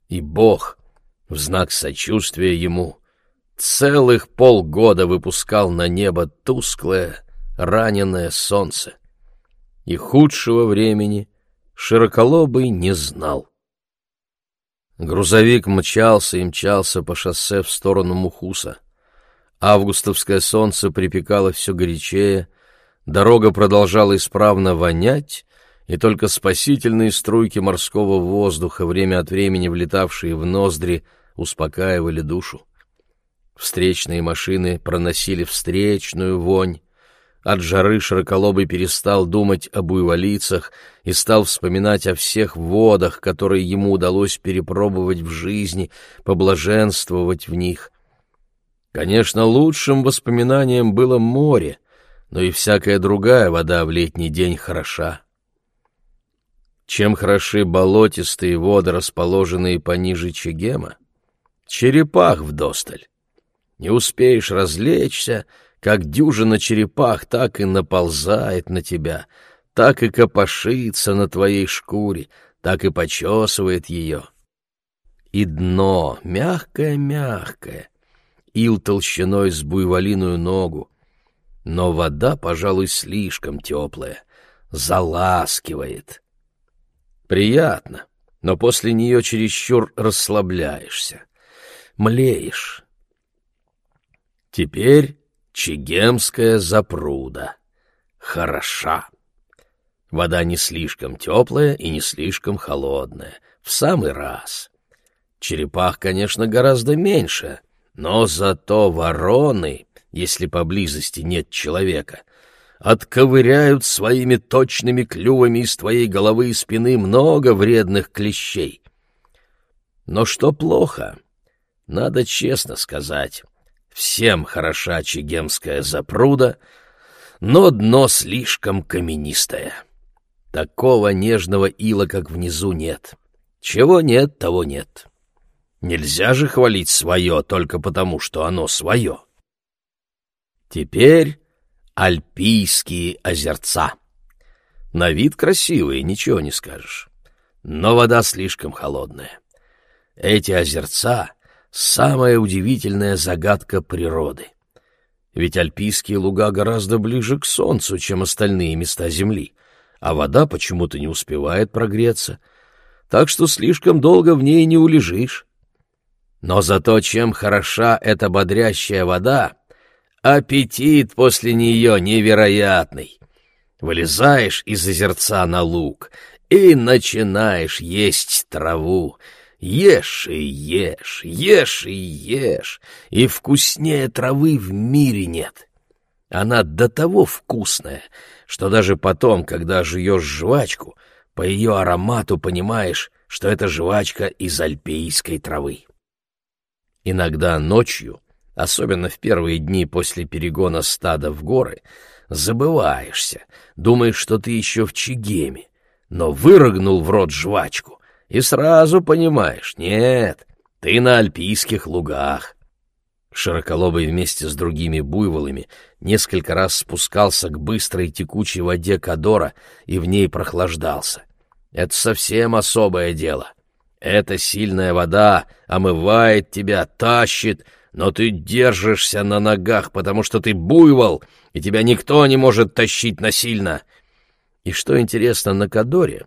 и Бог, в знак сочувствия ему, — целых полгода выпускал на небо тусклое, раненое солнце. И худшего времени Широколобый не знал. Грузовик мчался и мчался по шоссе в сторону Мухуса. Августовское солнце припекало все горячее, дорога продолжала исправно вонять, и только спасительные струйки морского воздуха, время от времени влетавшие в ноздри, успокаивали душу. Встречные машины проносили встречную вонь. От жары широколобый перестал думать об уйволицах и стал вспоминать о всех водах, которые ему удалось перепробовать в жизни, поблаженствовать в них. Конечно, лучшим воспоминанием было море, но и всякая другая вода в летний день хороша. Чем хороши болотистые воды, расположенные пониже Чегема? Черепах вдосталь. Не успеешь развлечься, как дюжина черепах так и наползает на тебя, так и копошится на твоей шкуре, так и почесывает ее. И дно мягкое-мягкое, ил толщиной с буйволиную ногу, но вода, пожалуй, слишком теплая, заласкивает. Приятно, но после нее чересчур расслабляешься, млеешь. Теперь Чегемская запруда. Хороша. Вода не слишком теплая и не слишком холодная. В самый раз. Черепах, конечно, гораздо меньше, но зато вороны, если поблизости нет человека, отковыряют своими точными клювами из твоей головы и спины много вредных клещей. Но что плохо, надо честно сказать, всем хороша чегемская запруда, но дно слишком каменистое. Такого нежного ила, как внизу, нет. Чего нет, того нет. Нельзя же хвалить свое только потому, что оно свое. Теперь Альпийские озерца. На вид красивые, ничего не скажешь. Но вода слишком холодная. Эти озерца — самая удивительная загадка природы. Ведь альпийские луга гораздо ближе к солнцу, чем остальные места Земли а вода почему-то не успевает прогреться, так что слишком долго в ней не улежишь. Но зато чем хороша эта бодрящая вода, аппетит после нее невероятный. Вылезаешь из озерца на луг и начинаешь есть траву, Ешь и ешь, ешь и ешь, и вкуснее травы в мире нет. Она до того вкусная, что даже потом, когда жуешь жвачку, по ее аромату понимаешь, что это жвачка из альпийской травы. Иногда ночью, особенно в первые дни после перегона стада в горы, забываешься, думаешь, что ты еще в Чигеме, но вырыгнул в рот жвачку, и сразу понимаешь, нет, ты на альпийских лугах. Широколобый вместе с другими буйволами несколько раз спускался к быстрой текучей воде Кадора и в ней прохлаждался. Это совсем особое дело. Эта сильная вода омывает тебя, тащит, но ты держишься на ногах, потому что ты буйвол, и тебя никто не может тащить насильно. И что интересно, на Кадоре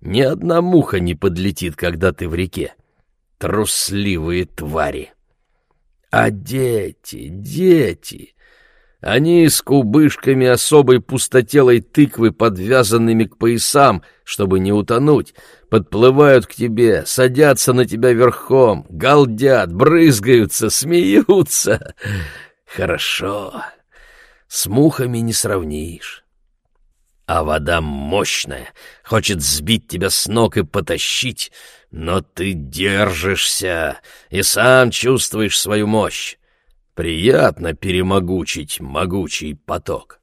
ни одна муха не подлетит, когда ты в реке. Трусливые твари! А дети, дети... Они с кубышками особой пустотелой тыквы, подвязанными к поясам, чтобы не утонуть, подплывают к тебе, садятся на тебя верхом, галдят, брызгаются, смеются. Хорошо. С мухами не сравнишь. А вода мощная, хочет сбить тебя с ног и потащить, но ты держишься и сам чувствуешь свою мощь. Приятно перемогучить могучий поток.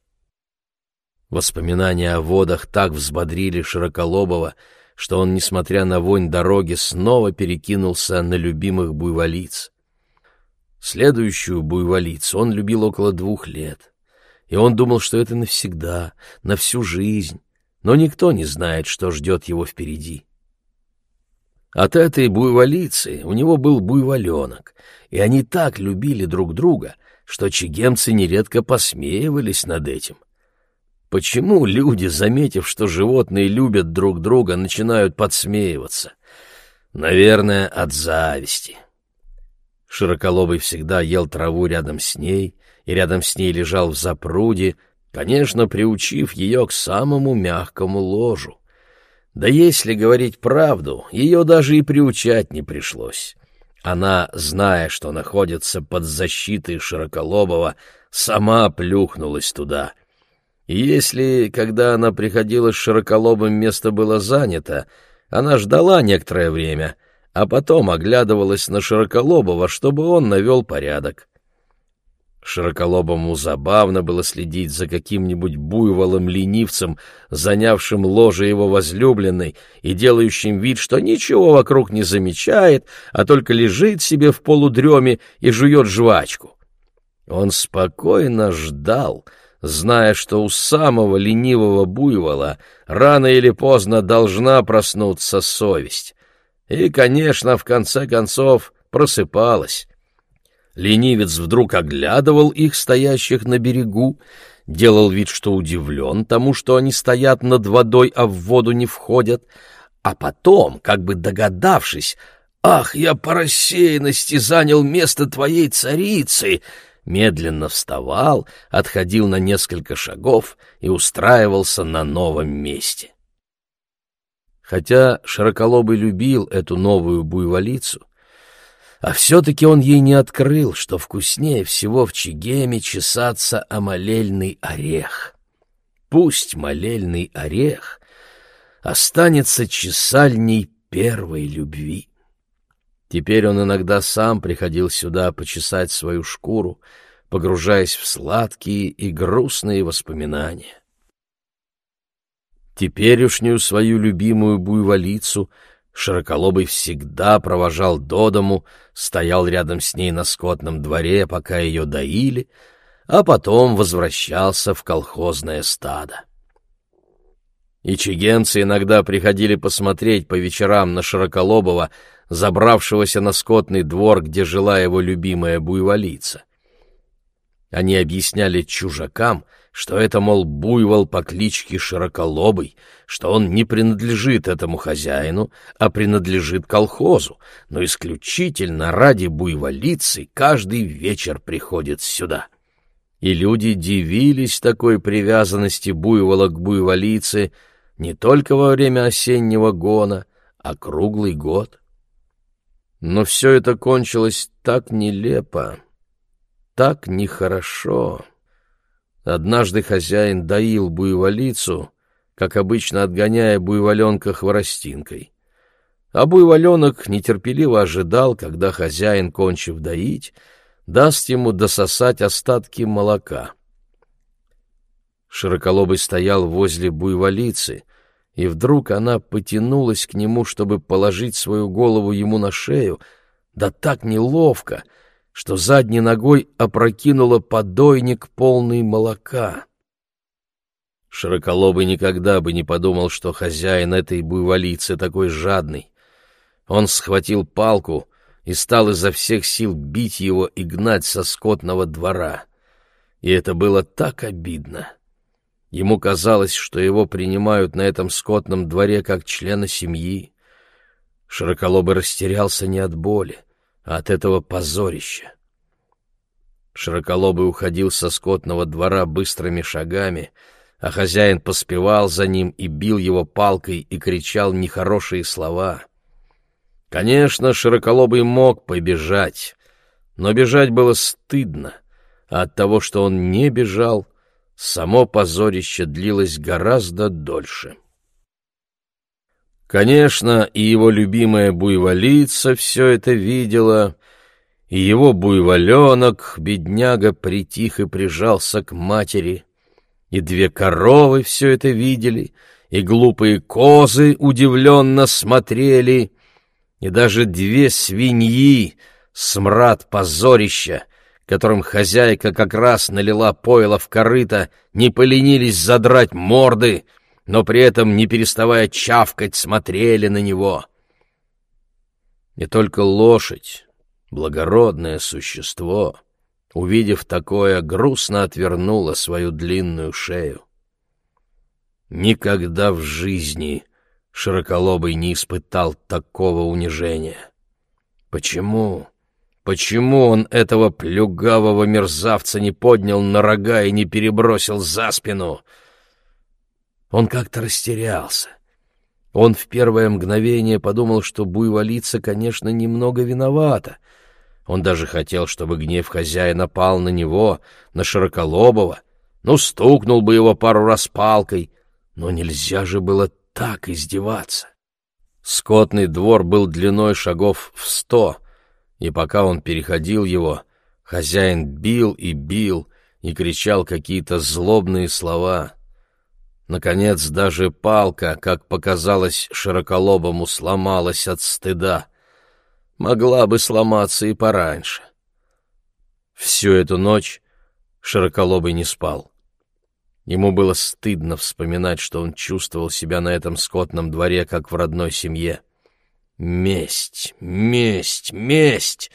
Воспоминания о водах так взбодрили Широколобова, что он, несмотря на вонь дороги, снова перекинулся на любимых буйволиц. Следующую буйволицу он любил около двух лет, и он думал, что это навсегда, на всю жизнь, но никто не знает, что ждет его впереди. От этой буйволицы у него был буйволенок, и они так любили друг друга, что чигемцы нередко посмеивались над этим. Почему люди, заметив, что животные любят друг друга, начинают подсмеиваться? Наверное, от зависти. Широколобый всегда ел траву рядом с ней, и рядом с ней лежал в запруде, конечно, приучив ее к самому мягкому ложу. Да если говорить правду, ее даже и приучать не пришлось. Она, зная, что находится под защитой Широколобова, сама плюхнулась туда. И если, когда она приходила с Широколобым, место было занято, она ждала некоторое время, а потом оглядывалась на Широколобова, чтобы он навел порядок. Широколобому забавно было следить за каким-нибудь буйволом-ленивцем, занявшим ложе его возлюбленной и делающим вид, что ничего вокруг не замечает, а только лежит себе в полудреме и жует жвачку. Он спокойно ждал, зная, что у самого ленивого буйвола рано или поздно должна проснуться совесть. И, конечно, в конце концов просыпалась. Ленивец вдруг оглядывал их, стоящих на берегу, делал вид, что удивлен тому, что они стоят над водой, а в воду не входят, а потом, как бы догадавшись, «Ах, я по рассеянности занял место твоей царицы!» медленно вставал, отходил на несколько шагов и устраивался на новом месте. Хотя Широколобый любил эту новую буйволицу, а все-таки он ей не открыл, что вкуснее всего в чигеме чесаться о молельный орех. Пусть молельный орех останется чесальней первой любви. Теперь он иногда сам приходил сюда почесать свою шкуру, погружаясь в сладкие и грустные воспоминания. Теперешнюю свою любимую буйволицу — Широколобый всегда провожал до дому, стоял рядом с ней на скотном дворе, пока ее доили, а потом возвращался в колхозное стадо. И чигенцы иногда приходили посмотреть по вечерам на Широколобова, забравшегося на скотный двор, где жила его любимая буйволица. Они объясняли чужакам, что это, мол, буйвол по кличке Широколобый, что он не принадлежит этому хозяину, а принадлежит колхозу, но исключительно ради буйволицы каждый вечер приходит сюда. И люди дивились такой привязанности буйвола к буйволице не только во время осеннего гона, а круглый год. Но все это кончилось так нелепо, так нехорошо. Однажды хозяин доил буйволицу, как обычно отгоняя буйволенка хворостинкой. А буйволенок нетерпеливо ожидал, когда хозяин, кончив доить, даст ему дососать остатки молока. Широколобый стоял возле буйволицы, и вдруг она потянулась к нему, чтобы положить свою голову ему на шею, да так неловко — что задней ногой опрокинула подойник полный молока. Широколобый никогда бы не подумал, что хозяин этой буйволицы такой жадный. Он схватил палку и стал изо всех сил бить его и гнать со скотного двора. И это было так обидно. Ему казалось, что его принимают на этом скотном дворе как члена семьи. Широколобый растерялся не от боли, от этого позорища. Широколобый уходил со скотного двора быстрыми шагами, а хозяин поспевал за ним и бил его палкой и кричал нехорошие слова. Конечно, Широколобый мог побежать, но бежать было стыдно, а от того, что он не бежал, само позорище длилось гораздо дольше. Конечно, и его любимая буйволица все это видела, и его буйволенок, бедняга, притих и прижался к матери, и две коровы все это видели, и глупые козы удивленно смотрели, и даже две свиньи, смрад позорища, которым хозяйка как раз налила пойло в корыто, не поленились задрать морды — но при этом, не переставая чавкать, смотрели на него. И только лошадь, благородное существо, увидев такое, грустно отвернула свою длинную шею. Никогда в жизни Широколобый не испытал такого унижения. Почему? Почему он этого плюгавого мерзавца не поднял на рога и не перебросил за спину — он как-то растерялся. Он в первое мгновение подумал, что буйволица, конечно, немного виновата. Он даже хотел, чтобы гнев хозяина пал на него, на Широколобова, ну, стукнул бы его пару раз палкой, но нельзя же было так издеваться. Скотный двор был длиной шагов в сто, и пока он переходил его, Хозяин бил и бил и кричал какие-то злобные слова. Наконец даже палка, как показалось широколобому, сломалась от стыда. Могла бы сломаться и пораньше. Всю эту ночь широколобый не спал. Ему было стыдно вспоминать, что он чувствовал себя на этом скотном дворе, как в родной семье. Месть, месть, месть!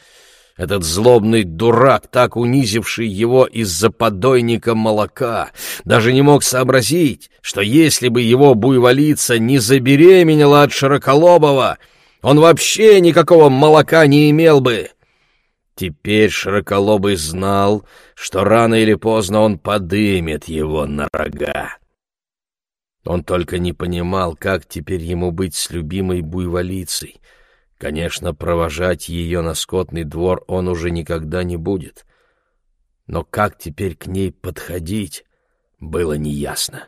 Этот злобный дурак, так унизивший его из-за подойника молока, даже не мог сообразить, что если бы его буйволица не забеременела от Широколобова, он вообще никакого молока не имел бы. Теперь Широколобый знал, что рано или поздно он подымет его на рога. Он только не понимал, как теперь ему быть с любимой буйволицей — Конечно, провожать ее на скотный двор он уже никогда не будет. Но как теперь к ней подходить, было неясно.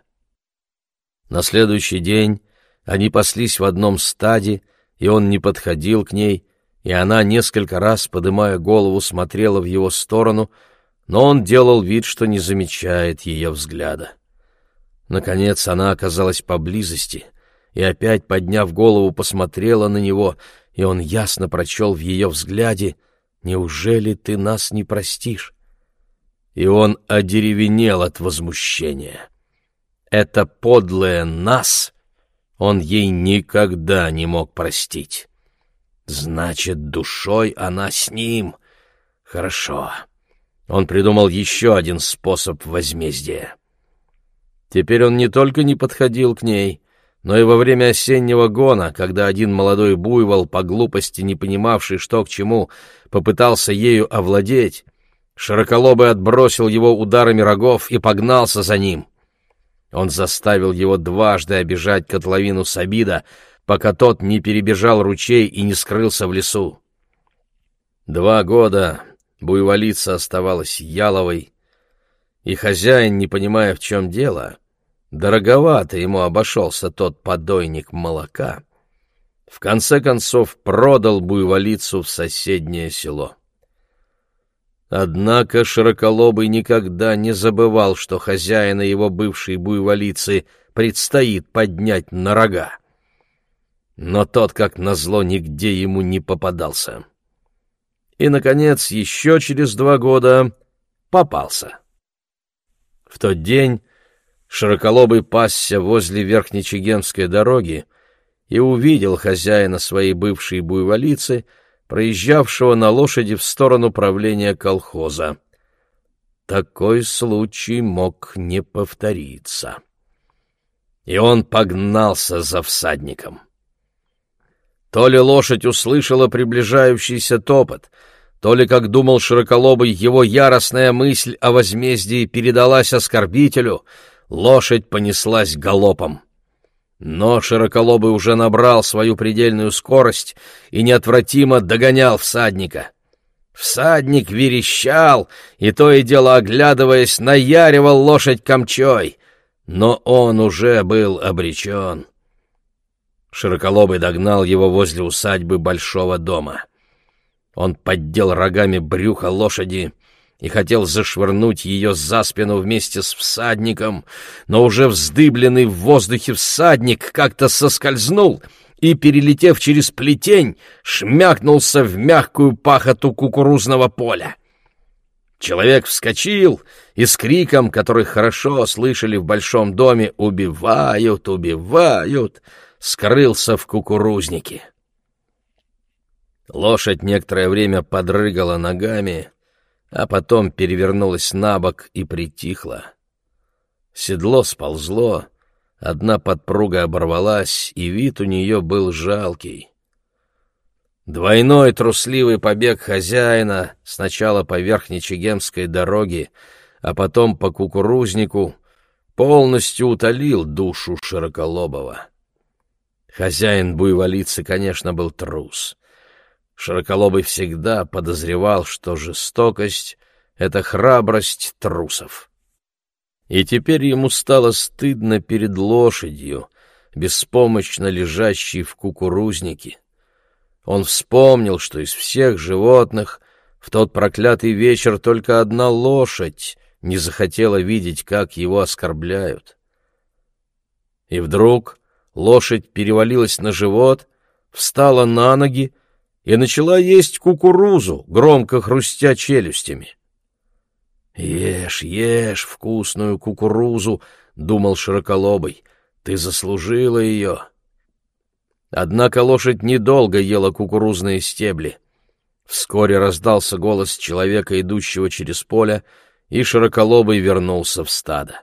На следующий день они паслись в одном стаде, и он не подходил к ней, и она, несколько раз подымая голову, смотрела в его сторону, но он делал вид, что не замечает ее взгляда. Наконец она оказалась поблизости и, опять подняв голову, посмотрела на него — и он ясно прочел в ее взгляде «Неужели ты нас не простишь?» И он одеревенел от возмущения. Это подлое «нас» он ей никогда не мог простить. Значит, душой она с ним. Хорошо. Он придумал еще один способ возмездия. Теперь он не только не подходил к ней, но и во время осеннего гона, когда один молодой буйвол, по глупости не понимавший, что к чему, попытался ею овладеть, Широколобый отбросил его ударами рогов и погнался за ним. Он заставил его дважды обижать котловину Сабида, пока тот не перебежал ручей и не скрылся в лесу. Два года буйволица оставалась яловой, и хозяин, не понимая, в чем дело, — Дороговато ему обошелся тот подойник молока. В конце концов продал буйволицу в соседнее село. Однако Широколобый никогда не забывал, что хозяина его бывшей буйволицы предстоит поднять на рога. Но тот, как назло, нигде ему не попадался. И, наконец, еще через два года попался. В тот день Широколобый пасся возле Верхнечегемской дороги и увидел хозяина своей бывшей буйволицы, проезжавшего на лошади в сторону правления колхоза. Такой случай мог не повториться. И он погнался за всадником. То ли лошадь услышала приближающийся топот, то ли, как думал Широколобый, его яростная мысль о возмездии передалась оскорбителю — лошадь понеслась галопом. Но Широколобый уже набрал свою предельную скорость и неотвратимо догонял всадника. Всадник верещал и то и дело оглядываясь наяривал лошадь камчой, но он уже был обречен. Широколобый догнал его возле усадьбы большого дома. Он поддел рогами брюхо лошади — и хотел зашвырнуть ее за спину вместе с всадником, но уже вздыбленный в воздухе всадник как-то соскользнул и, перелетев через плетень, шмякнулся в мягкую пахоту кукурузного поля. Человек вскочил и с криком, который хорошо слышали в большом доме «Убивают! Убивают!» скрылся в кукурузнике. Лошадь некоторое время подрыгала ногами, а потом перевернулась на бок и притихла. Седло сползло, одна подпруга оборвалась, и вид у нее был жалкий. Двойной трусливый побег хозяина сначала по Верхнечегемской дороге, а потом по кукурузнику полностью утолил душу Широколобова. Хозяин буйволицы, конечно, был трус. Широколобый всегда подозревал, что жестокость — это храбрость трусов. И теперь ему стало стыдно перед лошадью, беспомощно лежащей в кукурузнике. Он вспомнил, что из всех животных В тот проклятый вечер только одна лошадь не захотела видеть, как его оскорбляют. И вдруг лошадь перевалилась на живот, встала на ноги и начала есть кукурузу, громко хрустя челюстями. «Ешь, ешь вкусную кукурузу», — думал Широколобый, — «ты заслужила ее». Однако лошадь недолго ела кукурузные стебли. Вскоре раздался голос человека, идущего через поле, и Широколобый вернулся в стадо.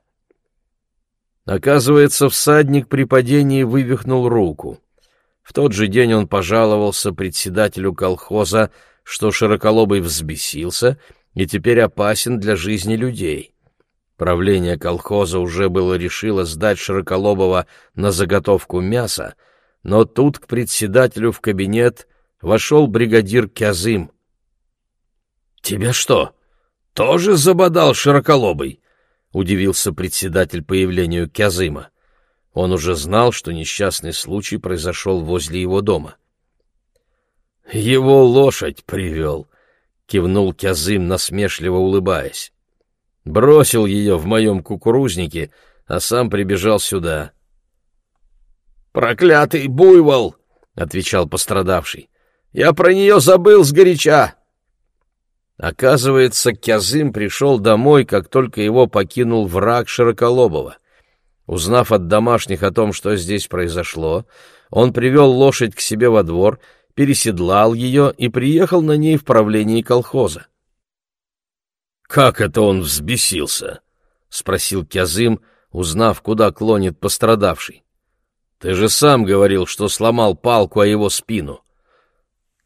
Оказывается, всадник при падении вывихнул руку. В тот же день он пожаловался председателю колхоза, что Широколобый взбесился и теперь опасен для жизни людей. Правление колхоза уже было решило сдать Широколобова на заготовку мяса, но тут к председателю в кабинет вошел бригадир Кязым. — Тебя что, тоже забодал Широколобый? — удивился председатель появлению Кязыма. Он уже знал, что несчастный случай произошел возле его дома. «Его лошадь привел», — кивнул Кязым, насмешливо улыбаясь. «Бросил ее в моем кукурузнике, а сам прибежал сюда». «Проклятый буйвол!» — отвечал пострадавший. «Я про нее забыл сгоряча!» Оказывается, Кязым пришел домой, как только его покинул враг Широколобова. Узнав от домашних о том, что здесь произошло, он привел лошадь к себе во двор, переседлал ее и приехал на ней в правлении колхоза. «Как это он взбесился?» — спросил Кязым, узнав, куда клонит пострадавший. «Ты же сам говорил, что сломал палку о его спину».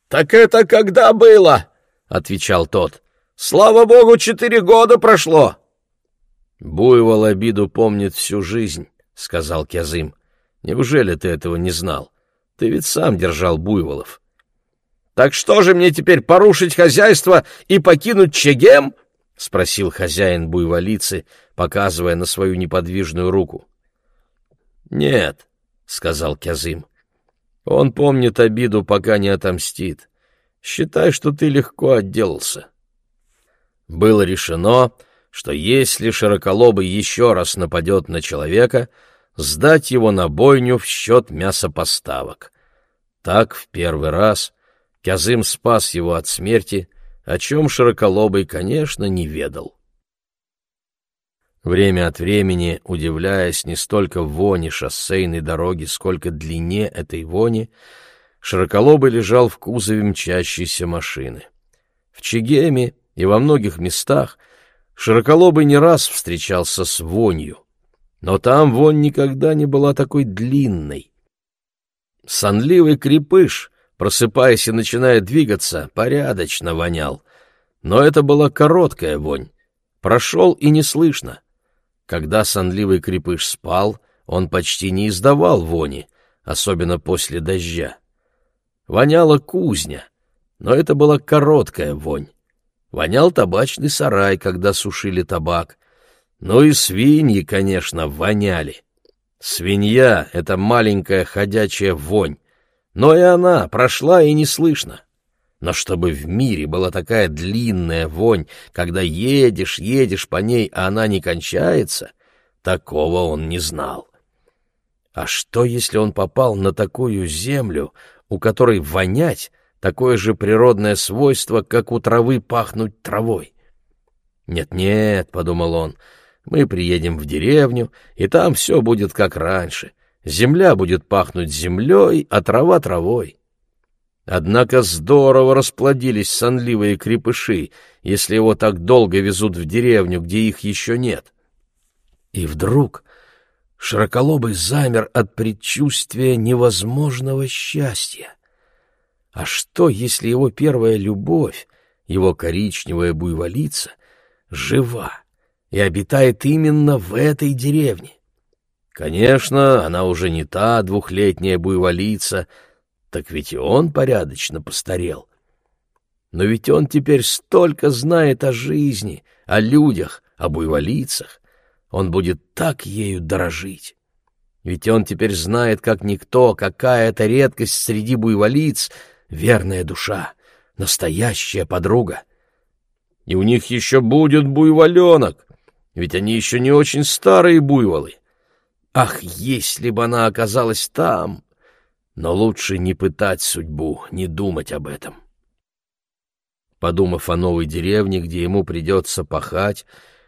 «Так это когда было?» — отвечал тот. «Слава богу, четыре года прошло!» «Буйвол обиду помнит всю жизнь», — сказал Кязым. «Неужели ты этого не знал? Ты ведь сам держал буйволов». «Так что же мне теперь, порушить хозяйство и покинуть Чегем?» — спросил хозяин буйволицы, показывая на свою неподвижную руку. «Нет», — сказал Кязым. «Он помнит обиду, пока не отомстит. Считай, что ты легко отделался». Было решено, что если Широколобый еще раз нападет на человека, сдать его на бойню в счет мясопоставок. Так в первый раз Кязым спас его от смерти, о чем Широколобый, конечно, не ведал. Время от времени, удивляясь не столько воне шоссейной дороги, сколько длине этой вони, Широколобый лежал в кузове мчащейся машины. В Чегеме и во многих местах Широколобый не раз встречался с вонью, но там вонь никогда не была такой длинной. Сонливый крепыш, просыпаясь и начиная двигаться, порядочно вонял. Но это была короткая вонь. Прошел и не слышно. Когда сонливый крепыш спал, он почти не издавал вони, особенно после дождя. Воняла кузня, но это была короткая вонь. Вонял табачный сарай, когда сушили табак. Ну и свиньи, конечно, воняли. Свинья — это маленькая ходячая вонь. Но и она прошла и не слышно. Но чтобы в мире была такая длинная вонь, когда едешь, едешь по ней, а она не кончается, такого он не знал. А что, если он попал на такую землю, у которой вонять такое же природное свойство, как у травы пахнуть травой. «Нет-нет», — подумал он, — «мы приедем в деревню, и там все будет как раньше. Земля будет пахнуть землей, а трава — травой». Однако здорово расплодились сонливые крепыши, если его так долго везут в деревню, где их еще нет. И вдруг Широколобый замер от предчувствия невозможного счастья. А что, если его первая любовь, его коричневая буйволица, жива и обитает именно в этой деревне? Конечно, она уже не та двухлетняя буйволица, так ведь и он порядочно постарел. Но ведь он теперь столько знает о жизни, о людях, о буйволицах. Он будет так ею дорожить. Ведь он теперь знает, как никто, какая это редкость среди буйволиц — верная душа, настоящая подруга. И у них еще будет буйволенок, ведь они еще не очень старые буйволы. Ах, если бы она оказалась там! Но лучше не пытать судьбу, не думать об этом. Подумав о новой деревне, где ему придется пахать,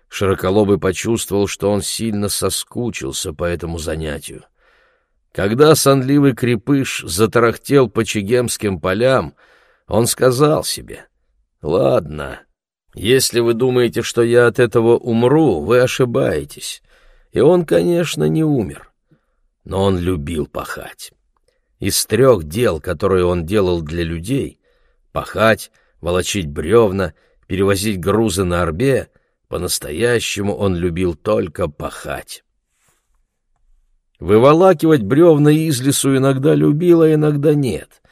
Широколобый почувствовал, что он сильно соскучился по этому занятию. Когда сонливый крепыш затарахтел по чегемским полям, он сказал себе, «Ладно, если вы думаете, что я от этого умру, вы ошибаетесь». И он, конечно, не умер, но он любил пахать. Из трех дел, которые он делал для людей — пахать, волочить бревна, перевозить грузы на орбе — по-настоящему он любил только пахать. Выволакивать бревна из лесу иногда любил, а иногда нет.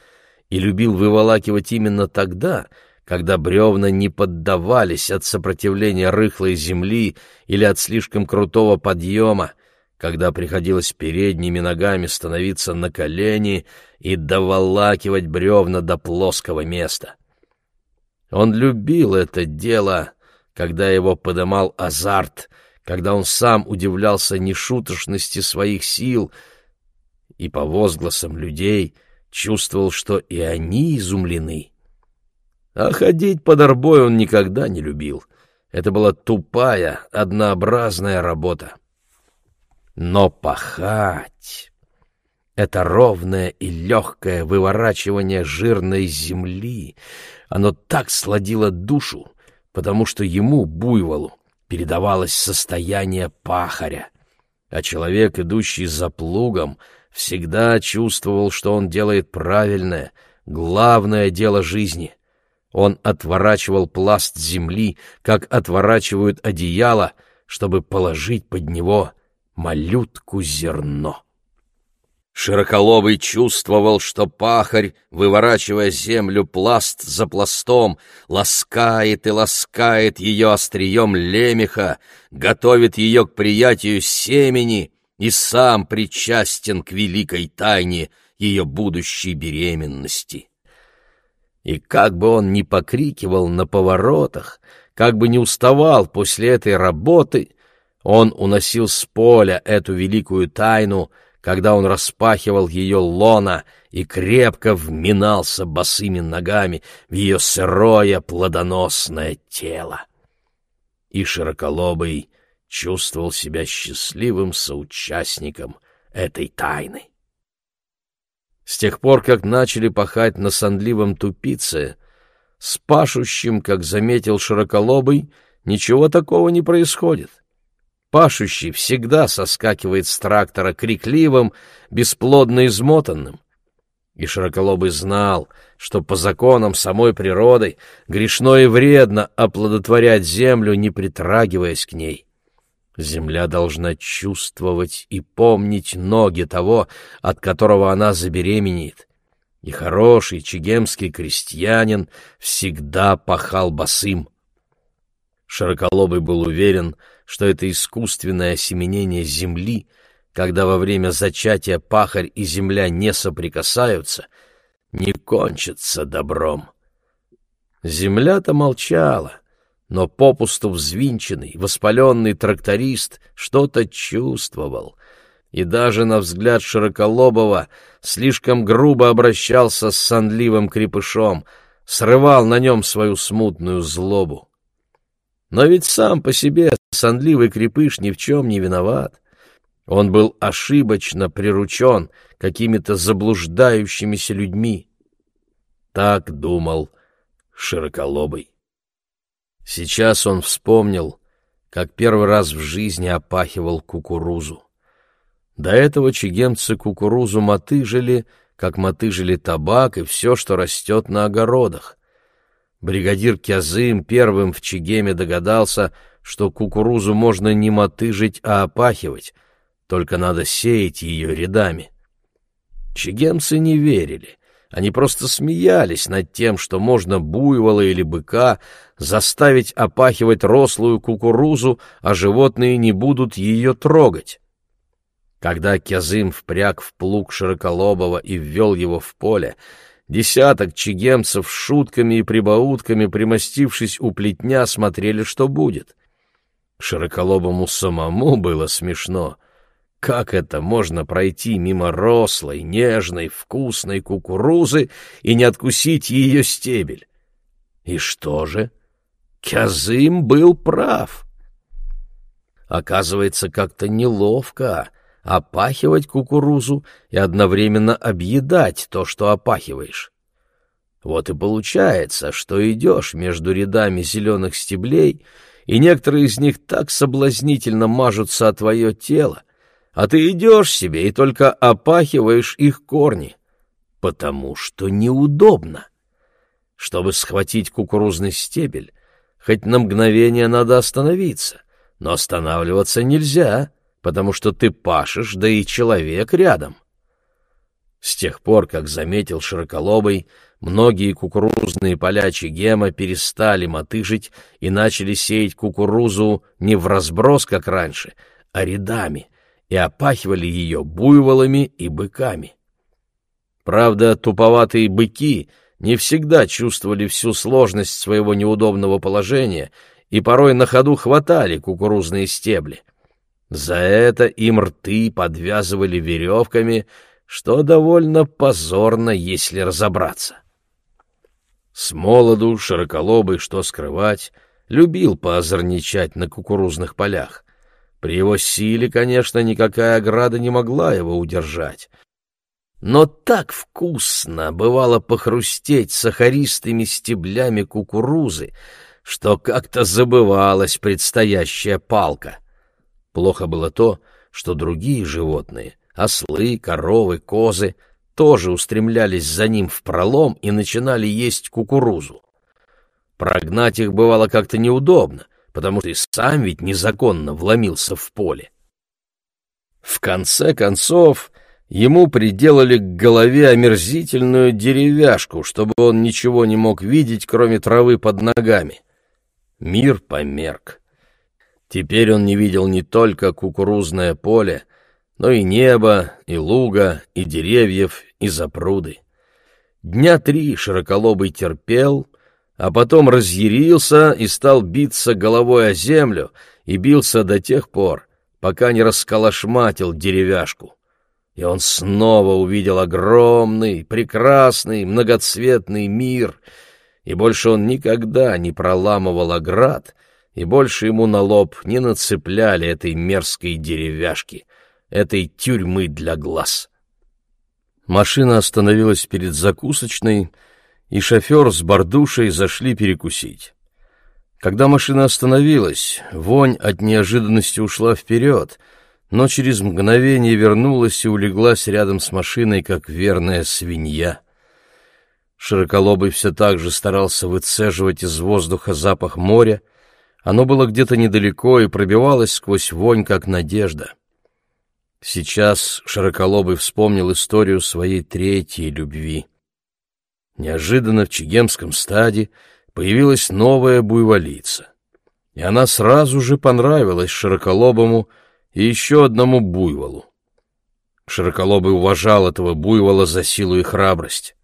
И любил выволакивать именно тогда, когда бревна не поддавались от сопротивления рыхлой земли или от слишком крутого подъема, когда приходилось передними ногами становиться на колени и доволакивать бревна до плоского места. Он любил это дело, когда его подымал азарт — когда он сам удивлялся нешуточности своих сил и по возгласам людей чувствовал, что и они изумлены. А ходить под арбой он никогда не любил. Это была тупая, однообразная работа. Но пахать — это ровное и легкое выворачивание жирной земли. Оно так сладило душу, потому что ему, буйволу, передавалось состояние пахаря, а человек, идущий за плугом, всегда чувствовал, что он делает правильное, главное дело жизни. Он отворачивал пласт земли, как отворачивают одеяло, чтобы положить под него малютку зерно. Широколобый чувствовал, что пахарь, выворачивая землю пласт за пластом, ласкает и ласкает ее острием лемеха, готовит ее к приятию семени и сам причастен к великой тайне ее будущей беременности. И как бы он ни покрикивал на поворотах, как бы не уставал после этой работы, он уносил с поля эту великую тайну — когда он распахивал ее лона и крепко вминался босыми ногами в ее сырое плодоносное тело. И Широколобый чувствовал себя счастливым соучастником этой тайны. С тех пор, как начали пахать на сонливом тупице, с пашущим, как заметил Широколобый, ничего такого не происходит — Пашущий всегда соскакивает с трактора крикливым, бесплодно измотанным. И Широколобый знал, что по законам самой природы грешно и вредно оплодотворять землю, не притрагиваясь к ней. Земля должна чувствовать и помнить ноги того, от которого она забеременеет. И хороший чегемский крестьянин всегда пахал босым. Широколобый был уверен, что это искусственное осеменение земли, когда во время зачатия пахарь и земля не соприкасаются, не кончится добром. Земля-то молчала, но попусту взвинченный, воспаленный тракторист что-то чувствовал, и даже на взгляд Широколобова слишком грубо обращался с сонливым крепышом, срывал на нем свою смутную злобу. Но ведь сам по себе сонливый крепыш ни в чем не виноват. Он был ошибочно приручен какими-то заблуждающимися людьми. Так думал Широколобый. Сейчас он вспомнил, как первый раз в жизни опахивал кукурузу. До этого чегемцы кукурузу мотыжили, как мотыжили табак и все, что растет на огородах. Бригадир Кязым первым в Чегеме догадался, что кукурузу можно не мотыжить, а опахивать, только надо сеять ее рядами. Чегемцы не верили. Они просто смеялись над тем, что можно буйвола или быка заставить опахивать рослую кукурузу, а животные не будут ее трогать. Когда Кязым впряг в плуг Широколобова и ввел его в поле, Десяток чигемцев с шутками и прибаутками, примостившись у плетня, смотрели, что будет. Широколобому самому было смешно. Как это можно пройти мимо рослой, нежной, вкусной кукурузы и не откусить ее стебель? И что же? Кязым был прав. Оказывается, как-то неловко опахивать кукурузу и одновременно объедать то, что опахиваешь. Вот и получается, что идешь между рядами зеленых стеблей, и некоторые из них так соблазнительно мажутся о твое тело, а ты идешь себе и только опахиваешь их корни, потому что неудобно. Чтобы схватить кукурузный стебель, хоть на мгновение надо остановиться, но останавливаться нельзя, потому что ты пашешь, да и человек рядом. С тех пор, как заметил Широколобый, многие кукурузные поля Чигема перестали мотыжить и начали сеять кукурузу не в разброс, как раньше, а рядами, и опахивали ее буйволами и быками. Правда, туповатые быки не всегда чувствовали всю сложность своего неудобного положения и порой на ходу хватали кукурузные стебли. За это им рты подвязывали веревками, что довольно позорно, если разобраться. С молоду широколобый, что скрывать, любил поозорничать на кукурузных полях. При его силе, конечно, никакая ограда не могла его удержать. Но так вкусно бывало похрустеть сахаристыми стеблями кукурузы, что как-то забывалась предстоящая палка — Плохо было то, что другие животные — ослы, коровы, козы — тоже устремлялись за ним в пролом и начинали есть кукурузу. Прогнать их бывало как-то неудобно, потому что и сам ведь незаконно вломился в поле. В конце концов, ему приделали к голове омерзительную деревяшку, чтобы он ничего не мог видеть, кроме травы под ногами. Мир померк. Теперь он не видел не только кукурузное поле, но и небо, и луга, и деревьев, и запруды. Дня три широколобый терпел, а потом разъярился и стал биться головой о землю, и бился до тех пор, пока не расколошматил деревяшку. И он снова увидел огромный, прекрасный, многоцветный мир, и больше он никогда не проламывал оград, и больше ему на лоб не нацепляли этой мерзкой деревяшки, этой тюрьмы для глаз. Машина остановилась перед закусочной, и шофер с бордушей зашли перекусить. Когда машина остановилась, вонь от неожиданности ушла вперед, но через мгновение вернулась и улеглась рядом с машиной, как верная свинья. Широколобый все так же старался выцеживать из воздуха запах моря, оно было где-то недалеко и пробивалось сквозь вонь, как надежда. Сейчас Широколобый вспомнил историю своей третьей любви. Неожиданно в Чегемском стаде появилась новая буйволица, и она сразу же понравилась Широколобому и еще одному буйволу. Широколобый уважал этого буйвола за силу и храбрость.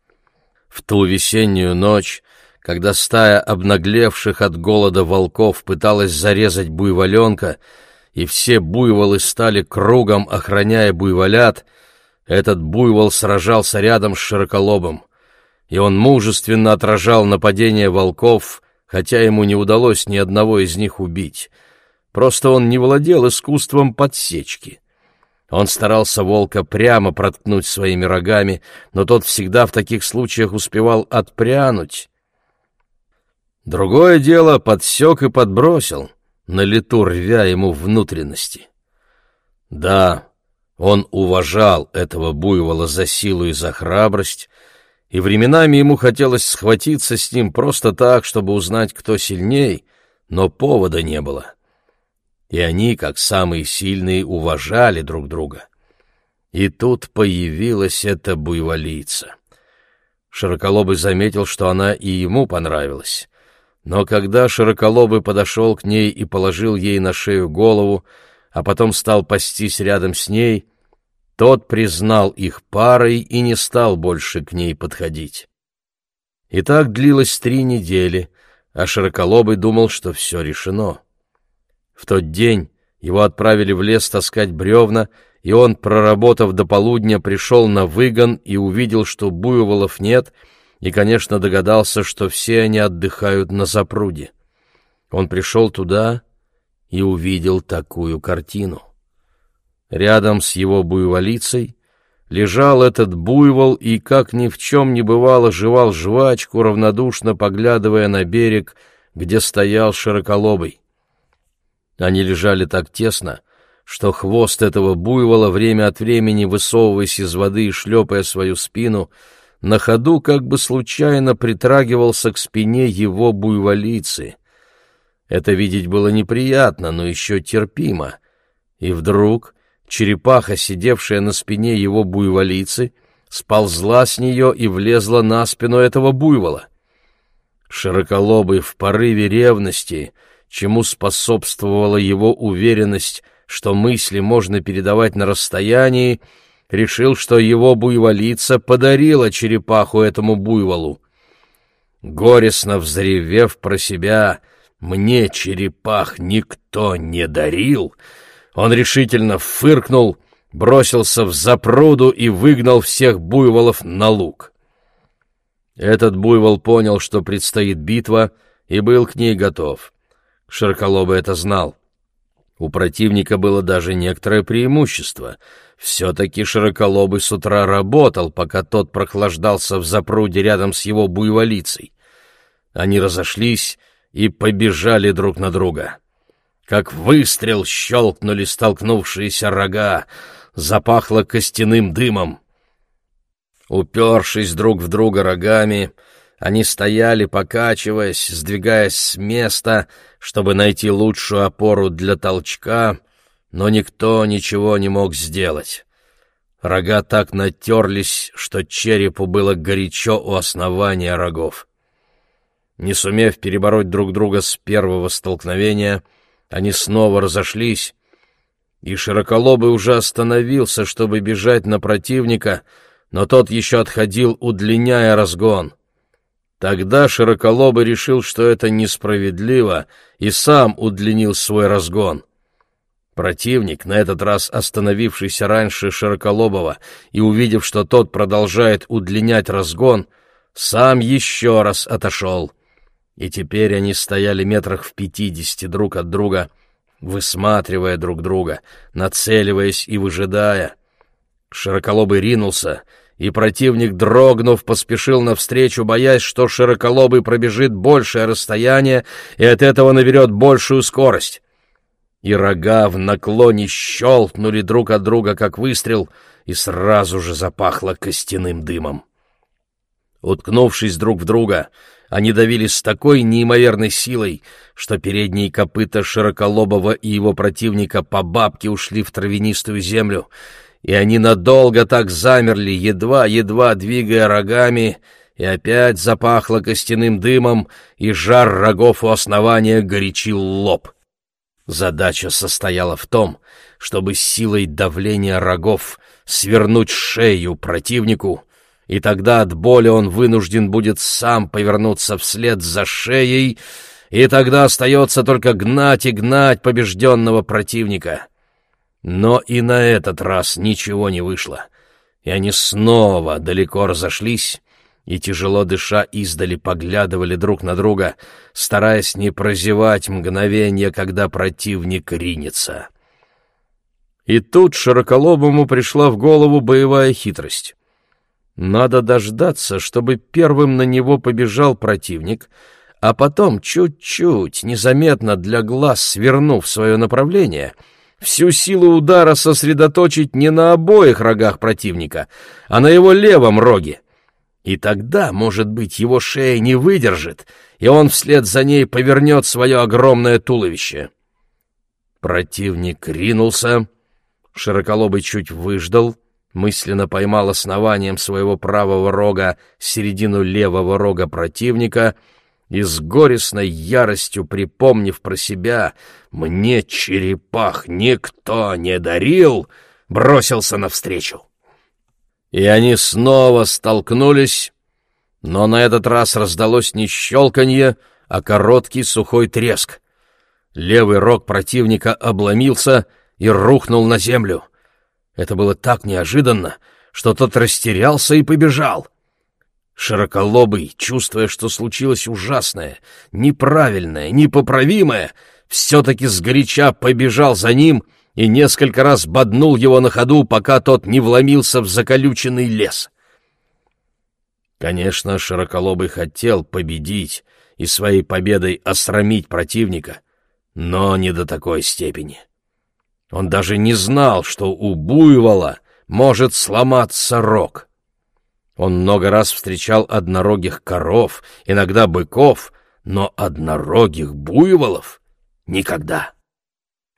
В ту весеннюю ночь когда стая обнаглевших от голода волков пыталась зарезать буйволенка, и все буйволы стали кругом, охраняя буйволят, этот буйвол сражался рядом с широколобым, и он мужественно отражал нападение волков, хотя ему не удалось ни одного из них убить. Просто он не владел искусством подсечки. Он старался волка прямо проткнуть своими рогами, но тот всегда в таких случаях успевал отпрянуть, Другое дело подсек и подбросил, на лету рвя ему внутренности. Да, он уважал этого буйвола за силу и за храбрость, и временами ему хотелось схватиться с ним просто так, чтобы узнать, кто сильней, но повода не было. И они, как самые сильные, уважали друг друга. И тут появилась эта буйволица. Широколобый заметил, что она и ему понравилась. Но когда Широколобый подошел к ней и положил ей на шею голову, а потом стал пастись рядом с ней, тот признал их парой и не стал больше к ней подходить. И так длилось три недели, а Широколобый думал, что все решено. В тот день его отправили в лес таскать бревна, и он, проработав до полудня, пришел на выгон и увидел, что буйволов нет, и, конечно, догадался, что все они отдыхают на запруде. Он пришел туда и увидел такую картину. Рядом с его буйволицей лежал этот буйвол и, как ни в чем не бывало, жевал жвачку, равнодушно поглядывая на берег, где стоял широколобый. Они лежали так тесно, что хвост этого буйвола, время от времени высовываясь из воды и шлепая свою спину, на ходу как бы случайно притрагивался к спине его буйволицы. Это видеть было неприятно, но еще терпимо. И вдруг черепаха, сидевшая на спине его буйволицы, сползла с нее и влезла на спину этого буйвола. Широколобый в порыве ревности — чему способствовала его уверенность, что мысли можно передавать на расстоянии, решил, что его буйволица подарила черепаху этому буйволу. Горестно взревев про себя «Мне черепах никто не дарил», он решительно фыркнул, бросился в запруду и выгнал всех буйволов на луг. Этот буйвол понял, что предстоит битва, и был к ней готов. Широколобый это знал. У противника было даже некоторое преимущество. Все-таки Широколобый с утра работал, пока тот прохлаждался в запруде рядом с его буйволицей. Они разошлись и побежали друг на друга. Как выстрел щелкнули столкнувшиеся рога, запахло костяным дымом. Упершись друг в друга рогами, они стояли, покачиваясь, сдвигаясь с места, чтобы найти лучшую опору для толчка, но никто ничего не мог сделать. Рога так натерлись, что черепу было горячо у основания рогов. Не сумев перебороть друг друга с первого столкновения, они снова разошлись, и Широколобый уже остановился, чтобы бежать на противника, но тот еще отходил, удлиняя разгон — Тогда Широколобый решил, что это несправедливо, и сам удлинил свой разгон. Противник, на этот раз остановившийся раньше Широколобова и увидев, что тот продолжает удлинять разгон, сам еще раз отошел. И теперь они стояли метрах в пятидесяти друг от друга, высматривая друг друга, нацеливаясь и выжидая. Широколобый ринулся — и противник, дрогнув, поспешил навстречу, боясь, что широколобый пробежит большее расстояние и от этого наберет большую скорость. И рога в наклоне щелкнули друг от друга, как выстрел, и сразу же запахло костяным дымом. Уткнувшись друг в друга, они давились с такой неимоверной силой, что передние копыта Широколобова и его противника по бабке ушли в травянистую землю — и они надолго так замерли, едва-едва двигая рогами, и опять запахло костяным дымом, и жар рогов у основания горячил лоб. Задача состояла в том, чтобы силой давления рогов свернуть шею противнику, и тогда от боли он вынужден будет сам повернуться вслед за шеей, и тогда остается только гнать и гнать побежденного противника. Но и на этот раз ничего не вышло, и они снова далеко разошлись, и, тяжело дыша, издали поглядывали друг на друга, стараясь не прозевать мгновение, когда противник ринется. И тут Широколобому пришла в голову боевая хитрость. Надо дождаться, чтобы первым на него побежал противник, а потом чуть-чуть, незаметно для глаз свернув свое направление — всю силу удара сосредоточить не на обоих рогах противника, а на его левом роге. И тогда, может быть, его шея не выдержит, и он вслед за ней повернет свое огромное туловище. Противник ринулся, широколобый чуть выждал, мысленно поймал основанием своего правого рога середину левого рога противника — и с горестной яростью припомнив про себя «Мне черепах никто не дарил!» бросился навстречу. И они снова столкнулись, Но на этот раз раздалось не щелканье, а короткий сухой треск. Левый рог противника обломился и рухнул на землю. Это было так неожиданно, что тот растерялся и побежал. Широколобый, чувствуя, что случилось ужасное, неправильное, непоправимое, все-таки сгоряча побежал за ним и несколько раз боднул его на ходу, пока тот не вломился в заколюченный лес. Конечно, Широколобый хотел победить и своей победой осрамить противника, но не до такой степени. Он даже не знал, что у буйвола может сломаться рог. Он много раз встречал однорогих коров, иногда быков, но однорогих буйволов никогда.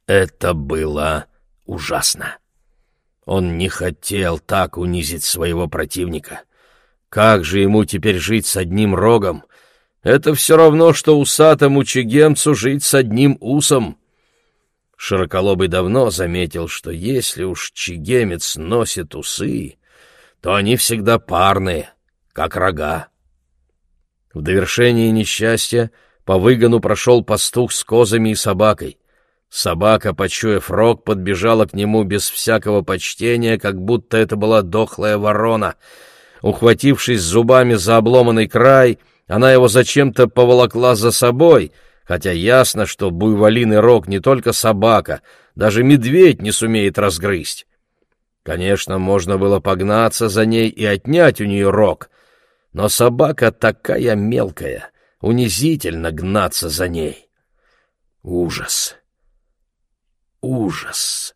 Это было ужасно. Он не хотел так унизить своего противника. Как же ему теперь жить с одним рогом? Это все равно, что усатому чегемцу жить с одним усом. Широколобый давно заметил, что если уж чегемец носит усы, то они всегда парные, как рога. В довершении несчастья по выгону прошел пастух с козами и собакой. Собака, почуяв рог, подбежала к нему без всякого почтения, как будто это была дохлая ворона. Ухватившись зубами за обломанный край, она его зачем-то поволокла за собой, хотя ясно, что буйволиный рог не только собака, даже медведь не сумеет разгрызть. Конечно, можно было погнаться за ней и отнять у нее рог, но собака такая мелкая, унизительно гнаться за ней. Ужас! Ужас!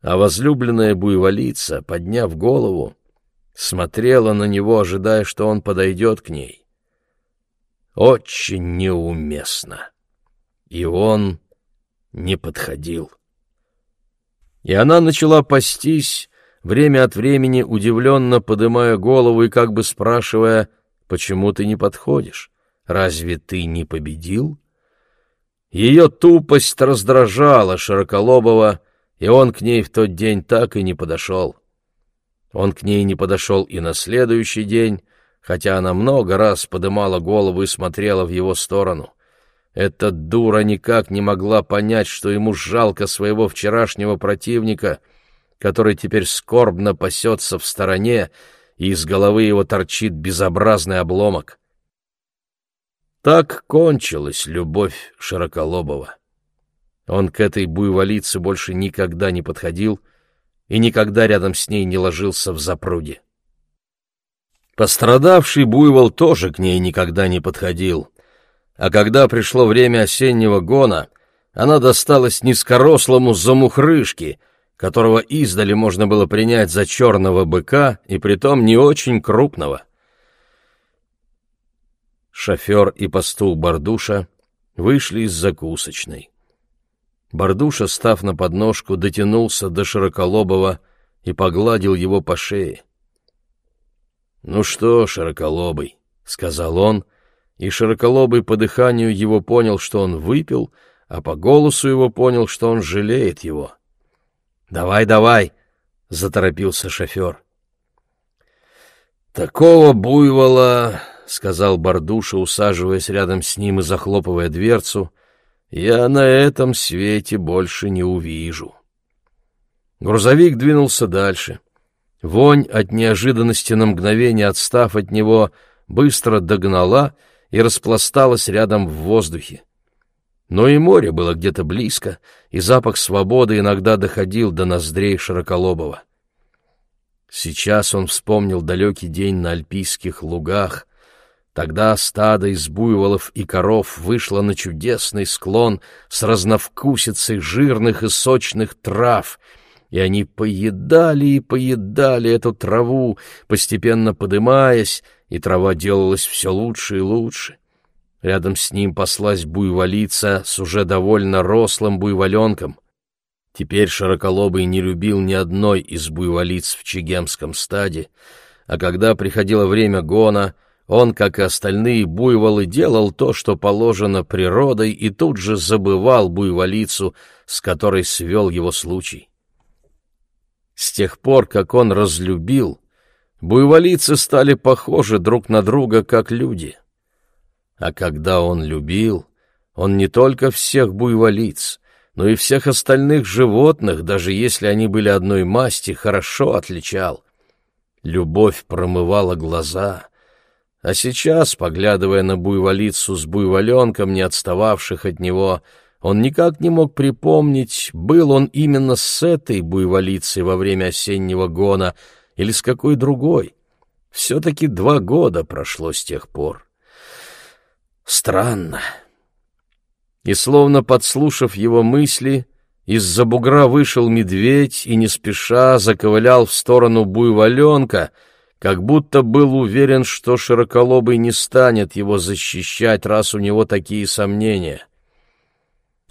А возлюбленная буйволица, подняв голову, смотрела на него, ожидая, что он подойдет к ней. Очень неуместно. И он не подходил и она начала пастись, время от времени удивленно подымая голову и как бы спрашивая, «Почему ты не подходишь? Разве ты не победил?» Ее тупость раздражала Широколобова, и он к ней в тот день так и не подошел. Он к ней не подошел и на следующий день, хотя она много раз подымала голову и смотрела в его сторону. Эта дура никак не могла понять, что ему жалко своего вчерашнего противника, который теперь скорбно пасется в стороне, и из головы его торчит безобразный обломок. Так кончилась любовь Широколобова. Он к этой буйволице больше никогда не подходил и никогда рядом с ней не ложился в запруде. Пострадавший буйвол тоже к ней никогда не подходил — а когда пришло время осеннего гона, она досталась низкорослому замухрышке, которого издали можно было принять за черного быка, и притом не очень крупного. Шофер и пастух Бардуша вышли из закусочной. Бардуша, став на подножку, дотянулся до Широколобова и погладил его по шее. — Ну что, Широколобый, — сказал он, и Широколобый по дыханию его понял, что он выпил, а по голосу его понял, что он жалеет его. «Давай, давай!» — заторопился шофер. «Такого буйвола, — сказал Бардуша, усаживаясь рядом с ним и захлопывая дверцу, — я на этом свете больше не увижу». Грузовик двинулся дальше. Вонь от неожиданности на мгновение отстав от него быстро догнала — и распласталась рядом в воздухе. Но и море было где-то близко, и запах свободы иногда доходил до ноздрей Широколобова. Сейчас он вспомнил далекий день на альпийских лугах. Тогда стадо из буйволов и коров вышло на чудесный склон с разновкусицей жирных и сочных трав, и они поедали и поедали эту траву, постепенно подымаясь, и трава делалась все лучше и лучше. Рядом с ним паслась буйволица с уже довольно рослым буйволенком. Теперь Широколобый не любил ни одной из буйволиц в Чегемском стаде, а когда приходило время гона, он, как и остальные буйволы, делал то, что положено природой, и тут же забывал буйволицу, с которой свел его случай. С тех пор, как он разлюбил, Буйволицы стали похожи друг на друга, как люди. А когда он любил, он не только всех буйволиц, но и всех остальных животных, даже если они были одной масти, хорошо отличал. Любовь промывала глаза, а сейчас, поглядывая на буйволицу с буйволенком, не отстававших от него, он никак не мог припомнить, был он именно с этой буйволицей во время осеннего гона или с какой другой. Все-таки два года прошло с тех пор. Странно. И словно подслушав его мысли, из-за бугра вышел медведь и не спеша заковылял в сторону буйволенка, как будто был уверен, что широколобый не станет его защищать, раз у него такие сомнения.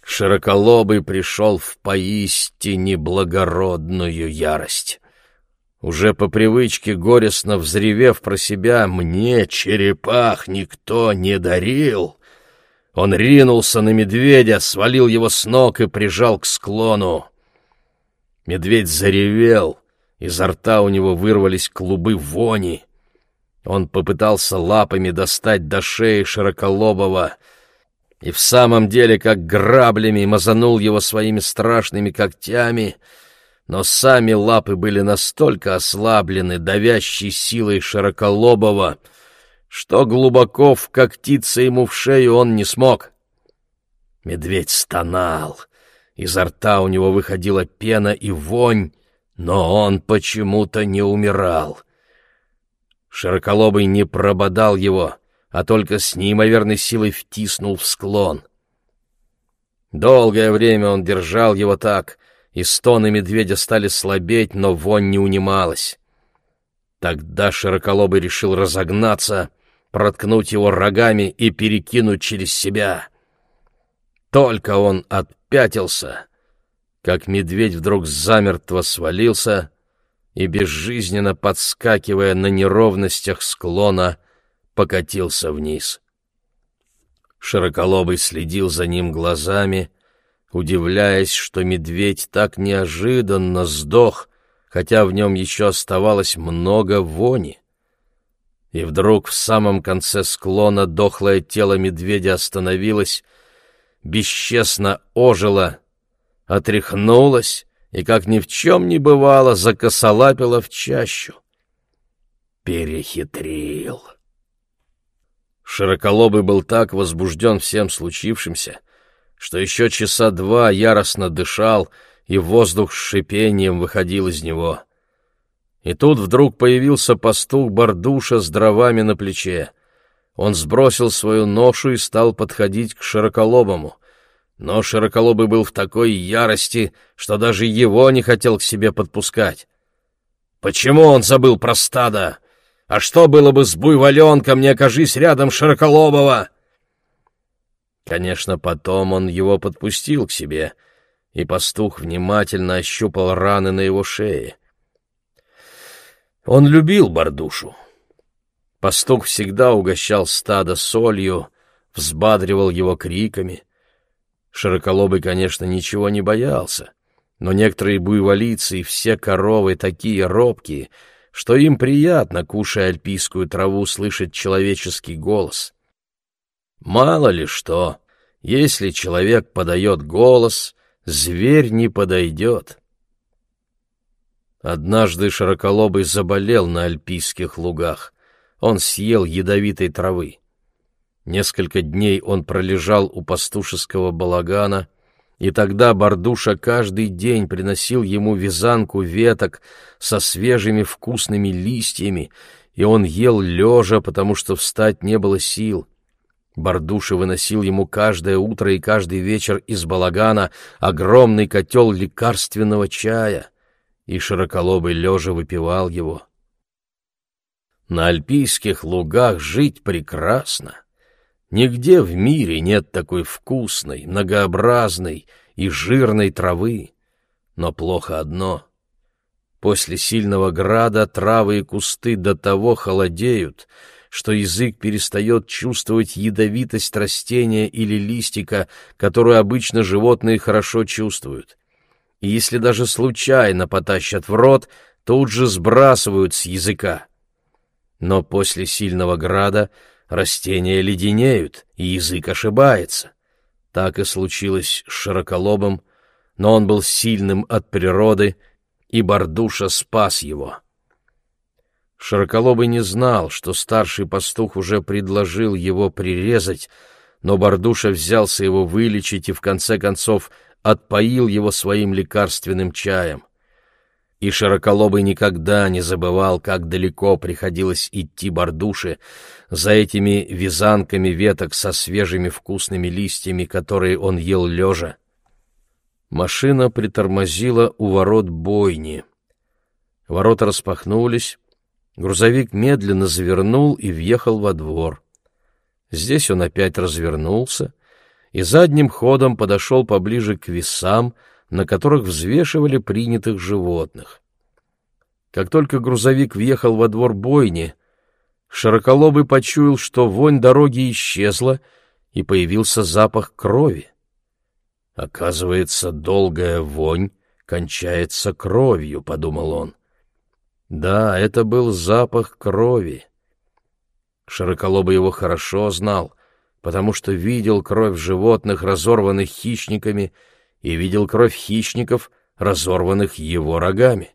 Широколобый пришел в поистине благородную ярость. Уже по привычке, горестно взревев про себя, «Мне черепах никто не дарил!» Он ринулся на медведя, свалил его с ног и прижал к склону. Медведь заревел, изо рта у него вырвались клубы вони. Он попытался лапами достать до шеи широколобого и в самом деле как граблями мазанул его своими страшными когтями, но сами лапы были настолько ослаблены давящей силой широколобого, что глубоко вкоктиться ему в шею он не смог. Медведь стонал, изо рта у него выходила пена и вонь, но он почему-то не умирал. Широколобый не прободал его, а только с неимоверной силой втиснул в склон. Долгое время он держал его так, и стоны медведя стали слабеть, но вонь не унималась. Тогда Широколобый решил разогнаться — проткнуть его рогами и перекинуть через себя. Только он отпятился, как медведь вдруг замертво свалился и, безжизненно подскакивая на неровностях склона, покатился вниз. Широколобый следил за ним глазами, удивляясь, что медведь так неожиданно сдох, хотя в нем еще оставалось много вони и вдруг в самом конце склона дохлое тело медведя остановилось, бесчестно ожило, отряхнулось и, как ни в чем не бывало, закосолапило в чащу. Перехитрил. Широколобый был так возбужден всем случившимся, что еще часа два яростно дышал, и воздух с шипением выходил из него. И тут вдруг появился пастух Бардуша с дровами на плече. Он сбросил свою ношу и стал подходить к Широколобому. Но Широколобый был в такой ярости, что даже его не хотел к себе подпускать. Почему он забыл про стадо? А что было бы с буйволенком, не окажись рядом Широколобова? Конечно, потом он его подпустил к себе, и пастух внимательно ощупал раны на его шее. Он любил Бардушу. Пастух всегда угощал стадо солью, взбадривал его криками. Широколобый, конечно, ничего не боялся, но некоторые буйволицы и все коровы такие робкие, что им приятно, кушая альпийскую траву, слышать человеческий голос. Мало ли что, если человек подает голос, зверь не подойдет. Однажды широколобый заболел на альпийских лугах. Он съел ядовитой травы. Несколько дней он пролежал у пастушеского балагана, и тогда Бардуша каждый день приносил ему вязанку веток со свежими вкусными листьями, и он ел лежа, потому что встать не было сил. Бардуша выносил ему каждое утро и каждый вечер из балагана огромный котел лекарственного чая и широколобый лежа выпивал его. На альпийских лугах жить прекрасно. Нигде в мире нет такой вкусной, многообразной и жирной травы. Но плохо одно. После сильного града травы и кусты до того холодеют, что язык перестает чувствовать ядовитость растения или листика, которую обычно животные хорошо чувствуют и если даже случайно потащат в рот, тут же сбрасывают с языка. Но после сильного града растения леденеют, и язык ошибается. Так и случилось с Широколобом, но он был сильным от природы, и Бардуша спас его. Широколобый не знал, что старший пастух уже предложил его прирезать, но Бардуша взялся его вылечить и, в конце концов, отпоил его своим лекарственным чаем. И Широколобый никогда не забывал, как далеко приходилось идти Бардуше за этими вязанками веток со свежими вкусными листьями, которые он ел лежа. Машина притормозила у ворот бойни. Ворота распахнулись, Грузовик медленно завернул и въехал во двор. Здесь он опять развернулся и задним ходом подошел поближе к весам, на которых взвешивали принятых животных. Как только грузовик въехал во двор бойни, Широколобый почуял, что вонь дороги исчезла, и появился запах крови. Оказывается, долгая вонь кончается кровью, — подумал он. Да, это был запах крови. Широколобый его хорошо знал, потому что видел кровь животных, разорванных хищниками, и видел кровь хищников, разорванных его рогами.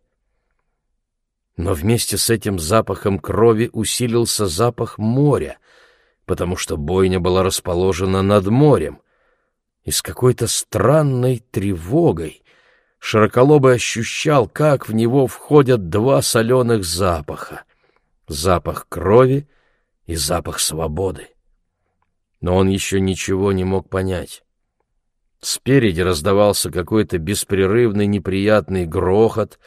Но вместе с этим запахом крови усилился запах моря, потому что бойня была расположена над морем, и с какой-то странной тревогой Широколобый ощущал, как в него входят два соленых запаха — запах крови и запах свободы. Но он еще ничего не мог понять. Спереди раздавался какой-то беспрерывный неприятный грохот,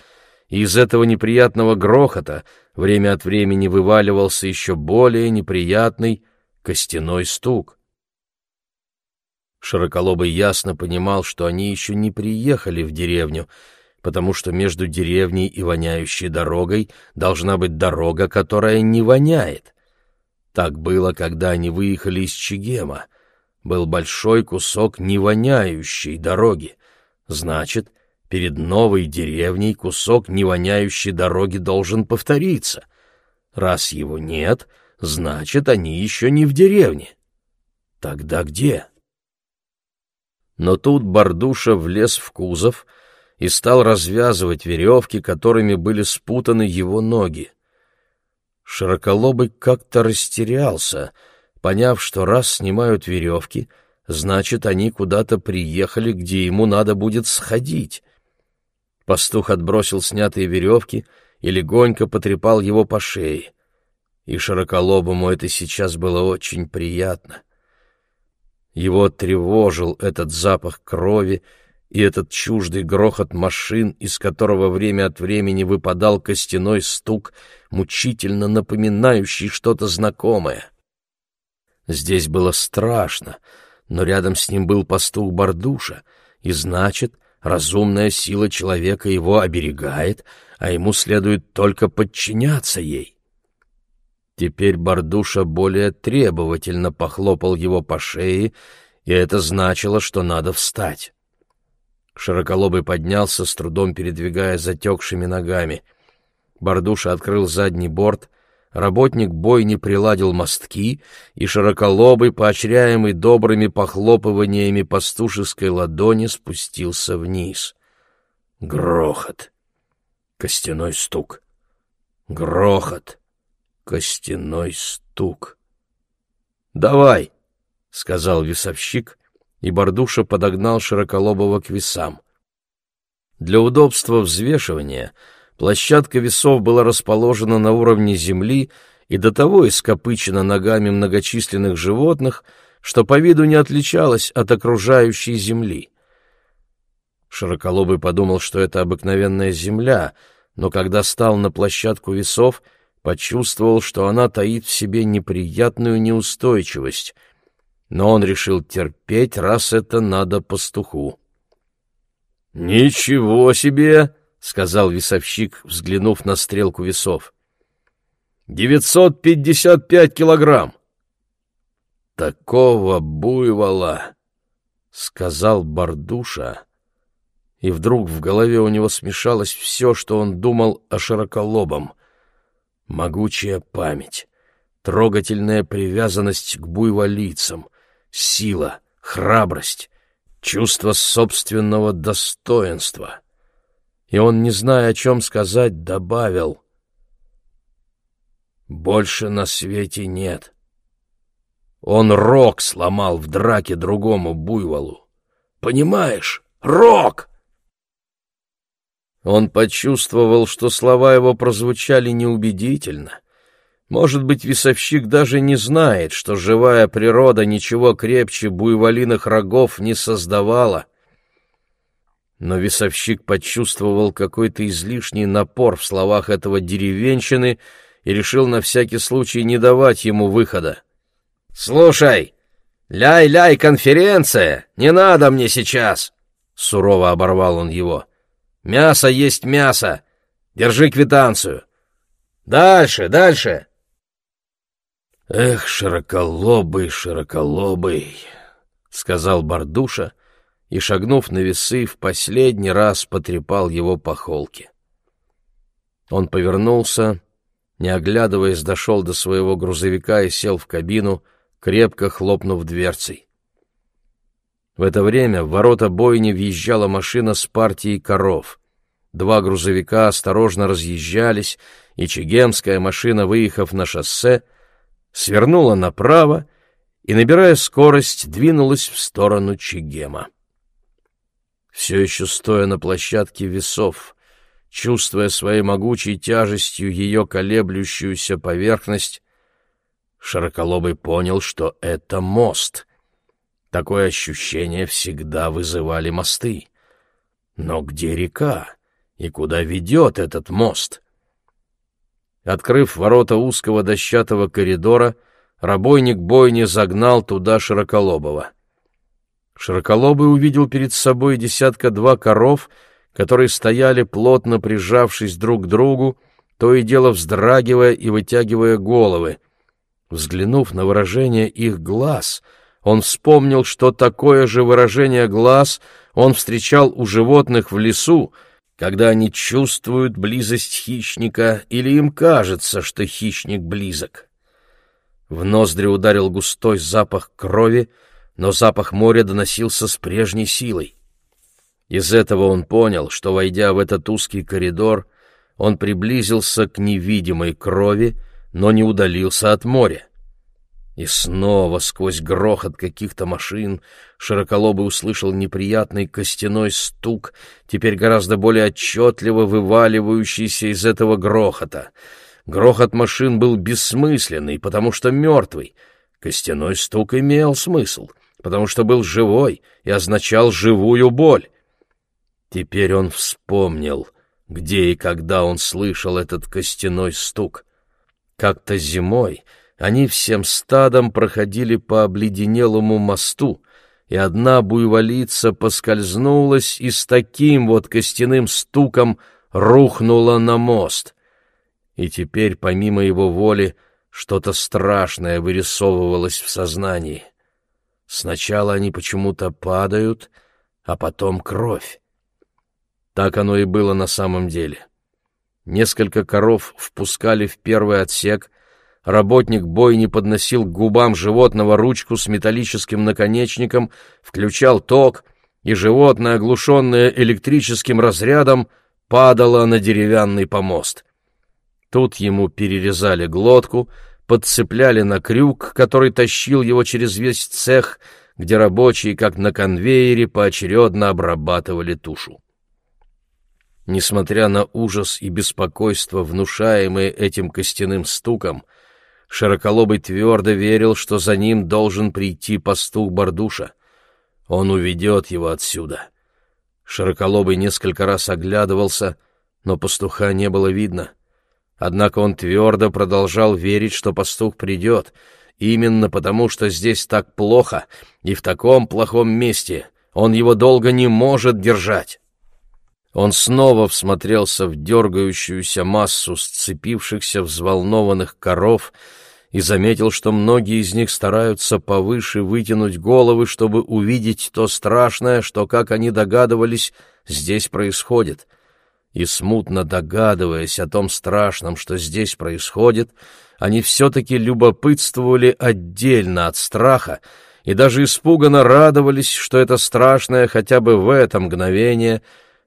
и из этого неприятного грохота время от времени вываливался еще более неприятный костяной стук. Широколобый ясно понимал, что они еще не приехали в деревню, потому что между деревней и воняющей дорогой должна быть дорога, которая не воняет. Так было, когда они выехали из Чигема. Был большой кусок невоняющей дороги. Значит, перед новой деревней кусок невоняющей дороги должен повториться. Раз его нет, значит, они еще не в деревне. Тогда где? Но тут Бардуша влез в кузов и стал развязывать веревки, которыми были спутаны его ноги. Широколобый как-то растерялся, поняв, что раз снимают веревки, значит, они куда-то приехали, где ему надо будет сходить. Пастух отбросил снятые веревки и легонько потрепал его по шее. И Широколобому это сейчас было очень приятно. Его тревожил этот запах крови и этот чуждый грохот машин, из которого время от времени выпадал костяной стук, мучительно напоминающий что-то знакомое. Здесь было страшно, но рядом с ним был пастух Бардуша, и значит, разумная сила человека его оберегает, а ему следует только подчиняться ей. Теперь Бардуша более требовательно похлопал его по шее, и это значило, что надо встать. Широколобый поднялся, с трудом передвигая затекшими ногами. Бардуша открыл задний борт, работник бойни приладил мостки, и Широколобый, поощряемый добрыми похлопываниями пастушеской ладони, спустился вниз. Грохот. Костяной стук. Грохот костяной стук. «Давай!» — сказал весовщик, и Бардуша подогнал Широколобова к весам. Для удобства взвешивания площадка весов была расположена на уровне земли и до того ископычена ногами многочисленных животных, что по виду не отличалась от окружающей земли. Широколобый подумал, что это обыкновенная земля, но когда стал на площадку весов — почувствовал, что она таит в себе неприятную неустойчивость, но он решил терпеть, раз это надо пастуху. «Ничего себе!» — сказал весовщик, взглянув на стрелку весов. «Девятьсот пятьдесят пять килограмм!» «Такого буйвола!» — сказал Бардуша, и вдруг в голове у него смешалось все, что он думал о широколобом — Могучая память, трогательная привязанность к буйволицам, сила, храбрость, чувство собственного достоинства. И он, не зная, о чем сказать, добавил «Больше на свете нет». Он рог сломал в драке другому буйволу. Понимаешь? Рог! Он почувствовал, что слова его прозвучали неубедительно. Может быть, весовщик даже не знает, что живая природа ничего крепче буйволиных рогов не создавала. Но весовщик почувствовал какой-то излишний напор в словах этого деревенщины и решил на всякий случай не давать ему выхода. «Слушай, ляй-ляй, конференция! Не надо мне сейчас!» Сурово оборвал он его. «Мясо есть мясо! Держи квитанцию! Дальше, дальше!» «Эх, широколобый, широколобый!» — сказал Бардуша и, шагнув на весы, в последний раз потрепал его по холке. Он повернулся, не оглядываясь, дошел до своего грузовика и сел в кабину, крепко хлопнув дверцей. В это время в ворота бойни въезжала машина с партией коров. Два грузовика осторожно разъезжались, и чегемская машина, выехав на шоссе, свернула направо и, набирая скорость, двинулась в сторону Чегема. Все еще стоя на площадке весов, чувствуя своей могучей тяжестью ее колеблющуюся поверхность, Широколобый понял, что это мост. Такое ощущение всегда вызывали мосты. Но где река? И куда ведет этот мост? Открыв ворота узкого дощатого коридора, рабойник бойни загнал туда Широколобова. Широколобый увидел перед собой десятка-два коров, которые стояли, плотно прижавшись друг к другу, то и дело вздрагивая и вытягивая головы — Взглянув на выражение их глаз, он вспомнил, что такое же выражение глаз он встречал у животных в лесу, когда они чувствуют близость хищника или им кажется, что хищник близок. В ноздри ударил густой запах крови, но запах моря доносился с прежней силой. Из этого он понял, что, войдя в этот узкий коридор, он приблизился к невидимой крови, но не удалился от моря. И снова сквозь грохот каких-то машин Широколобый услышал неприятный костяной стук, теперь гораздо более отчетливо вываливающийся из этого грохота. Грохот машин был бессмысленный, потому что мертвый. Костяной стук имел смысл, потому что был живой и означал живую боль. Теперь он вспомнил, где и когда он слышал этот костяной стук. Как-то зимой они всем стадом проходили по обледенелому мосту, и одна буйволица поскользнулась и с таким вот костяным стуком рухнула на мост. И теперь, помимо его воли, что-то страшное вырисовывалось в сознании. Сначала они почему-то падают, а потом кровь. Так оно и было на самом деле. Несколько коров впускали в первый отсек, работник бойни подносил к губам животного ручку с металлическим наконечником, включал ток, и животное, оглушенное электрическим разрядом, падало на деревянный помост. Тут ему перерезали глотку, подцепляли на крюк, который тащил его через весь цех, где рабочие, как на конвейере, поочередно обрабатывали тушу. Несмотря на ужас и беспокойство, внушаемые этим костяным стуком, Широколобый твердо верил, что за ним должен прийти пастух Бардуша. Он уведет его отсюда. Широколобый несколько раз оглядывался, но пастуха не было видно. Однако он твердо продолжал верить, что пастух придет, именно потому, что здесь так плохо и в таком плохом месте он его долго не может держать. Он снова всмотрелся в дергающуюся массу сцепившихся взволнованных коров и заметил, что многие из них стараются повыше вытянуть головы, чтобы увидеть то страшное, что, как они догадывались, здесь происходит. И смутно догадываясь о том страшном, что здесь происходит, они все-таки любопытствовали отдельно от страха и даже испуганно радовались, что это страшное хотя бы в это мгновение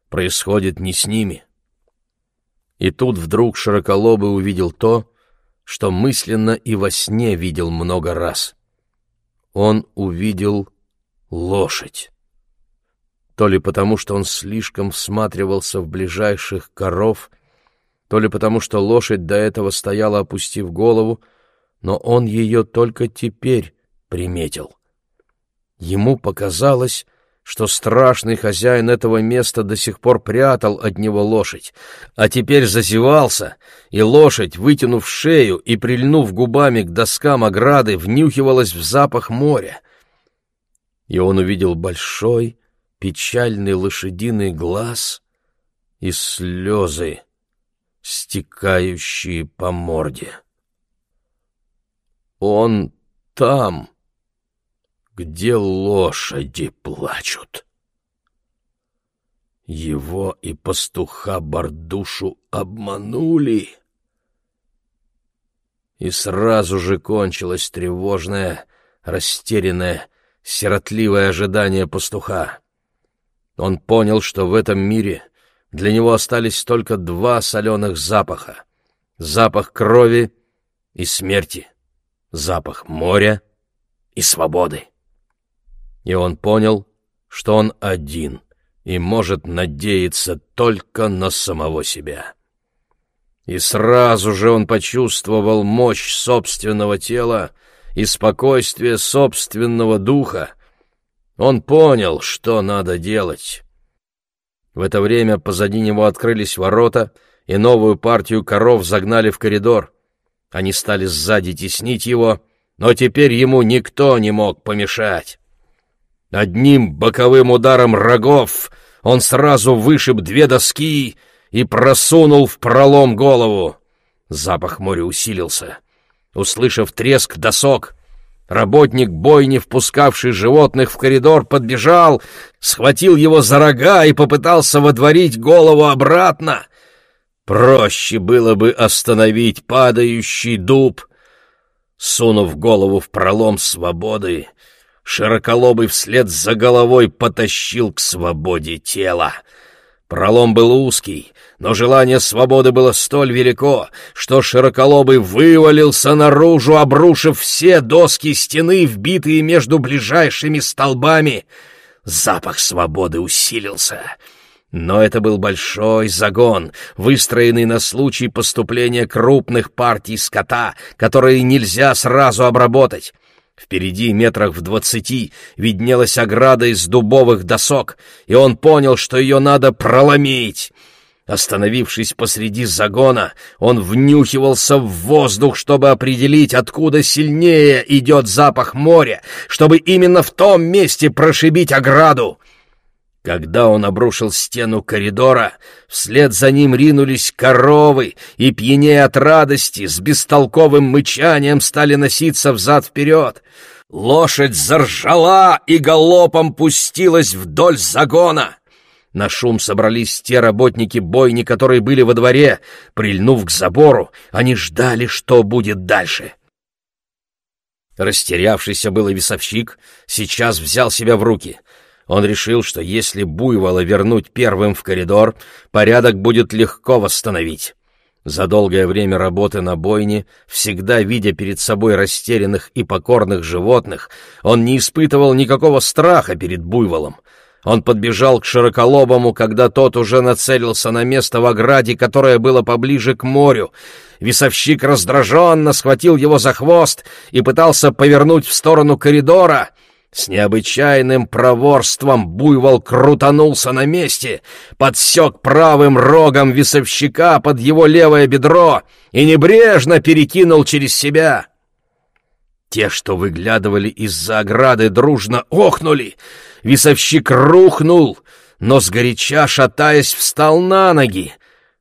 происходит не с ними. И тут вдруг Широколобый увидел то, что мысленно и во сне видел много раз. Он увидел лошадь. То ли потому, что он слишком всматривался в ближайших коров, то ли потому, что лошадь до этого стояла, опустив голову, но он ее только теперь приметил. Ему показалось, что страшный хозяин этого места до сих пор прятал от него лошадь, а теперь зазевался, и лошадь, вытянув шею и прильнув губами к доскам ограды, внюхивалась в запах моря. И он увидел большой, печальный лошадиный глаз и слезы, стекающие по морде. Он там, где лошади плачут. Его и пастуха Бардушу обманули. И сразу же кончилось тревожное, растерянное, сиротливое ожидание пастуха. Он понял, что в этом мире для него остались только два соленых запаха — запах крови и смерти, запах моря и свободы и он понял, что он один и может надеяться только на самого себя. И сразу же он почувствовал мощь собственного тела и спокойствие собственного духа. Он понял, что надо делать. В это время позади него открылись ворота, и новую партию коров загнали в коридор. Они стали сзади теснить его, но теперь ему никто не мог помешать. Одним боковым ударом рогов он сразу вышиб две доски и просунул в пролом голову. Запах моря усилился. Услышав треск досок, работник бойни, впускавший животных в коридор, подбежал, схватил его за рога и попытался водворить голову обратно. Проще было бы остановить падающий дуб. Сунув голову в пролом свободы, Широколобый вслед за головой потащил к свободе тело. Пролом был узкий, но желание свободы было столь велико, что Широколобый вывалился наружу, обрушив все доски стены, вбитые между ближайшими столбами. Запах свободы усилился. Но это был большой загон, выстроенный на случай поступления крупных партий скота, которые нельзя сразу обработать. Впереди, метрах в двадцати, виднелась ограда из дубовых досок, и он понял, что ее надо проломить. Остановившись посреди загона, он внюхивался в воздух, чтобы определить, откуда сильнее идет запах моря, чтобы именно в том месте прошибить ограду. Когда он обрушил стену коридора, вслед за ним ринулись коровы, и, пьянее от радости, с бестолковым мычанием стали носиться взад-вперед. Лошадь заржала и галопом пустилась вдоль загона. На шум собрались те работники бойни, которые были во дворе. Прильнув к забору, они ждали, что будет дальше. Растерявшийся было весовщик сейчас взял себя в руки — он решил, что если буйвола вернуть первым в коридор, порядок будет легко восстановить. За долгое время работы на бойне, всегда видя перед собой растерянных и покорных животных, он не испытывал никакого страха перед буйволом. Он подбежал к Широколобому, когда тот уже нацелился на место в ограде, которое было поближе к морю. Весовщик раздраженно схватил его за хвост и пытался повернуть в сторону коридора — с необычайным проворством буйвол крутанулся на месте, подсек правым рогом весовщика под его левое бедро и небрежно перекинул через себя. Те, что выглядывали из-за ограды, дружно охнули. Весовщик рухнул, но сгоряча, шатаясь, встал на ноги.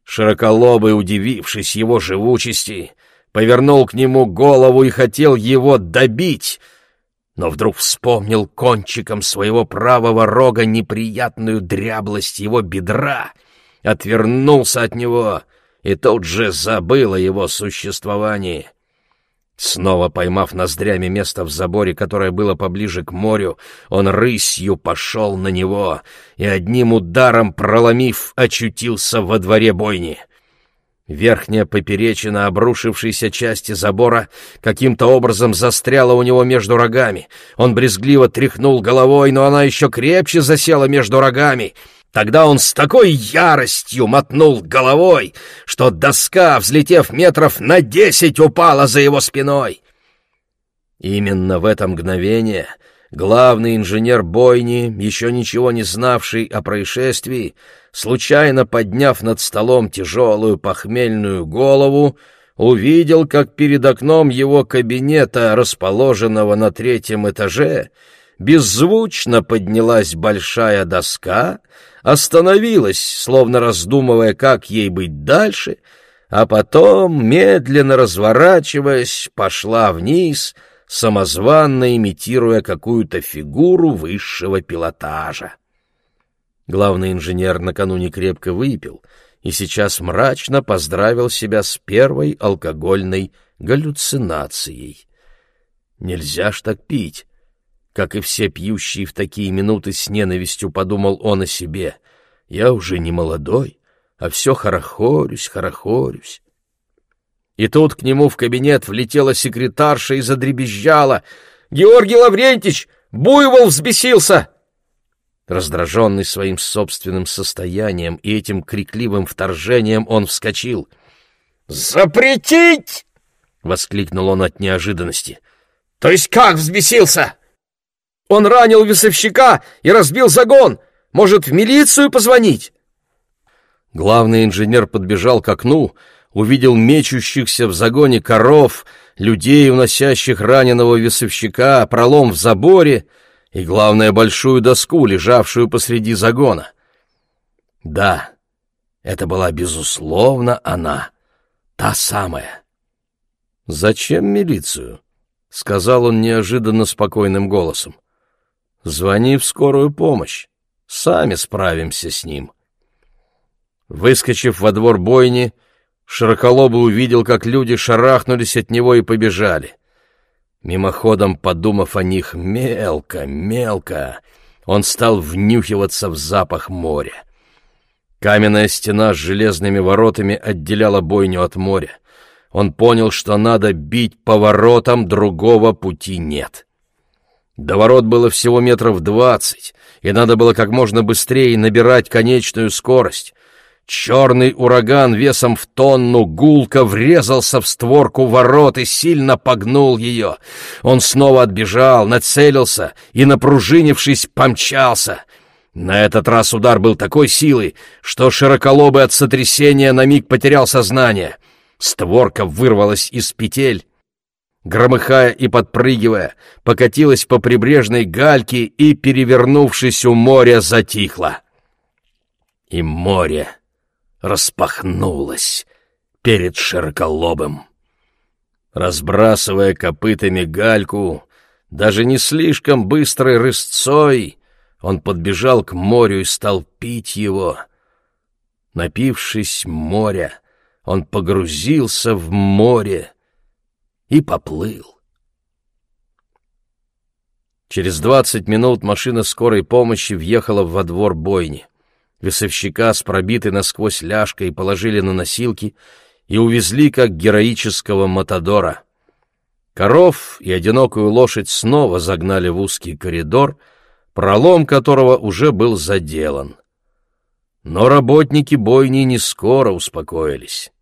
Широколобый, удивившись его живучести, повернул к нему голову и хотел его добить — но вдруг вспомнил кончиком своего правого рога неприятную дряблость его бедра отвернулся от него и тут же забыл о его существовании. Снова поймав ноздрями место в заборе, которое было поближе к морю, он рысью пошел на него и одним ударом проломив, очутился во дворе бойни. Верхняя поперечина обрушившейся части забора каким-то образом застряла у него между рогами. Он брезгливо тряхнул головой, но она еще крепче засела между рогами — Тогда он с такой яростью мотнул головой, что доска, взлетев метров на десять, упала за его спиной. Именно в это мгновение главный инженер бойни, еще ничего не знавший о происшествии, случайно подняв над столом тяжелую похмельную голову, увидел, как перед окном его кабинета, расположенного на третьем этаже, беззвучно поднялась большая доска, остановилась, словно раздумывая, как ей быть дальше, а потом, медленно разворачиваясь, пошла вниз, самозванно имитируя какую-то фигуру высшего пилотажа. Главный инженер накануне крепко выпил и сейчас мрачно поздравил себя с первой алкогольной галлюцинацией. Нельзя ж так пить. Как и все пьющие в такие минуты с ненавистью, подумал он о себе. Я уже не молодой, а все хорохорюсь, хорохорюсь. И тут к нему в кабинет влетела секретарша и задребезжала. «Георгий Лаврентич! Буйвол взбесился!» Раздраженный своим собственным состоянием и этим крикливым вторжением, он вскочил. «Запретить!» — воскликнул он от неожиданности. «То есть как взбесился?» Он ранил весовщика и разбил загон. Может, в милицию позвонить?» Главный инженер подбежал к окну, увидел мечущихся в загоне коров, людей, уносящих раненого весовщика, пролом в заборе и, главное, большую доску, лежавшую посреди загона. Да, это была, безусловно, она, та самая. «Зачем милицию?» — сказал он неожиданно спокойным голосом. Звони в скорую помощь. Сами справимся с ним. Выскочив во двор бойни, Широколобый увидел, как люди шарахнулись от него и побежали. Мимоходом подумав о них мелко, мелко, он стал внюхиваться в запах моря. Каменная стена с железными воротами отделяла бойню от моря. Он понял, что надо бить поворотом, другого пути нет. До ворот было всего метров двадцать, и надо было как можно быстрее набирать конечную скорость. Черный ураган весом в тонну гулко врезался в створку ворот и сильно погнул ее. Он снова отбежал, нацелился и, напружинившись, помчался. На этот раз удар был такой силой, что широколобый от сотрясения на миг потерял сознание. Створка вырвалась из петель, громыхая и подпрыгивая, покатилась по прибрежной гальке и, перевернувшись у моря, затихла. И море распахнулось перед широколобым. Разбрасывая копытами гальку, даже не слишком быстрой рысцой, он подбежал к морю и стал пить его. Напившись моря, он погрузился в море, и поплыл. Через двадцать минут машина скорой помощи въехала во двор бойни. Весовщика с пробитой насквозь ляжкой положили на носилки и увезли как героического матадора. Коров и одинокую лошадь снова загнали в узкий коридор, пролом которого уже был заделан. Но работники бойни не скоро успокоились.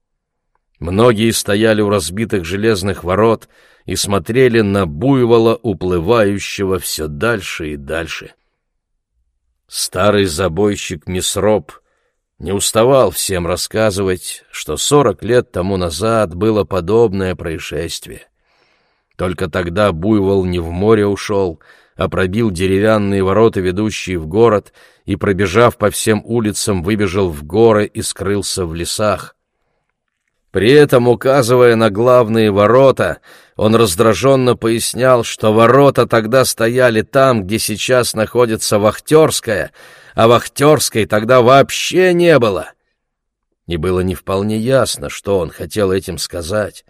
Многие стояли у разбитых железных ворот и смотрели на буйвола, уплывающего все дальше и дальше. Старый забойщик Мисроп не уставал всем рассказывать, что сорок лет тому назад было подобное происшествие. Только тогда буйвол не в море ушел, а пробил деревянные ворота, ведущие в город, и, пробежав по всем улицам, выбежал в горы и скрылся в лесах. При этом, указывая на главные ворота, он раздраженно пояснял, что ворота тогда стояли там, где сейчас находится Вахтерская, а Вахтерской тогда вообще не было. И было не вполне ясно, что он хотел этим сказать.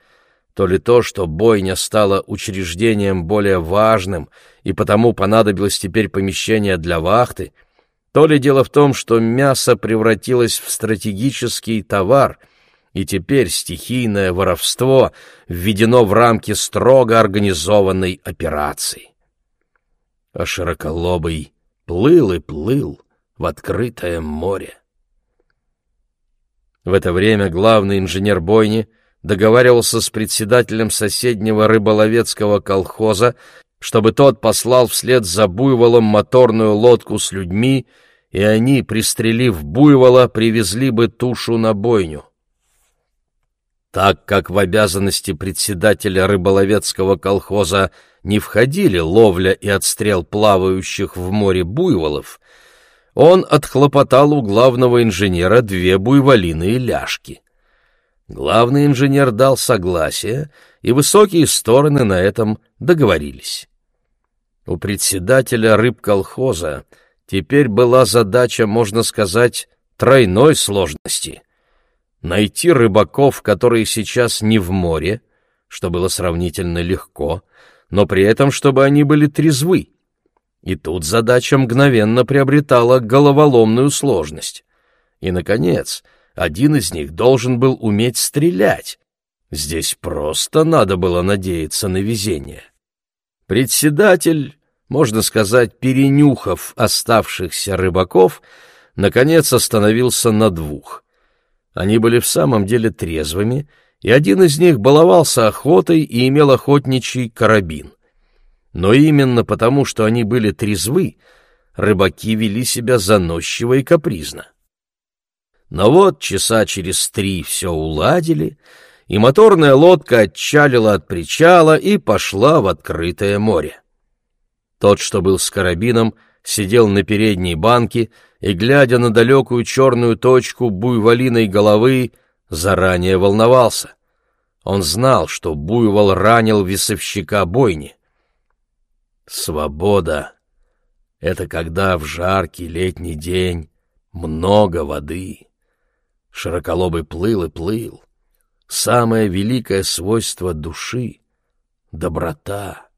То ли то, что бойня стала учреждением более важным, и потому понадобилось теперь помещение для вахты, то ли дело в том, что мясо превратилось в стратегический товар, и теперь стихийное воровство введено в рамки строго организованной операции. А широколобый плыл и плыл в открытое море. В это время главный инженер бойни договаривался с председателем соседнего рыболовецкого колхоза, чтобы тот послал вслед за буйволом моторную лодку с людьми, и они, пристрелив буйвола, привезли бы тушу на бойню. Так как в обязанности председателя рыболовецкого колхоза не входили ловля и отстрел плавающих в море буйволов, он отхлопотал у главного инженера две буйволиные ляжки. Главный инженер дал согласие, и высокие стороны на этом договорились. У председателя рыбколхоза теперь была задача, можно сказать, тройной сложности — найти рыбаков, которые сейчас не в море, что было сравнительно легко, но при этом, чтобы они были трезвы. И тут задача мгновенно приобретала головоломную сложность. И, наконец, один из них должен был уметь стрелять. Здесь просто надо было надеяться на везение. Председатель, можно сказать, перенюхав оставшихся рыбаков, наконец остановился на двух — они были в самом деле трезвыми, и один из них баловался охотой и имел охотничий карабин. Но именно потому, что они были трезвы, рыбаки вели себя заносчиво и капризно. Но вот часа через три все уладили, и моторная лодка отчалила от причала и пошла в открытое море. Тот, что был с карабином, сидел на передней банке и, глядя на далекую черную точку буйволиной головы, заранее волновался. Он знал, что буйвол ранил весовщика бойни. Свобода — это когда в жаркий летний день много воды. Широколобый плыл и плыл. Самое великое свойство души — доброта.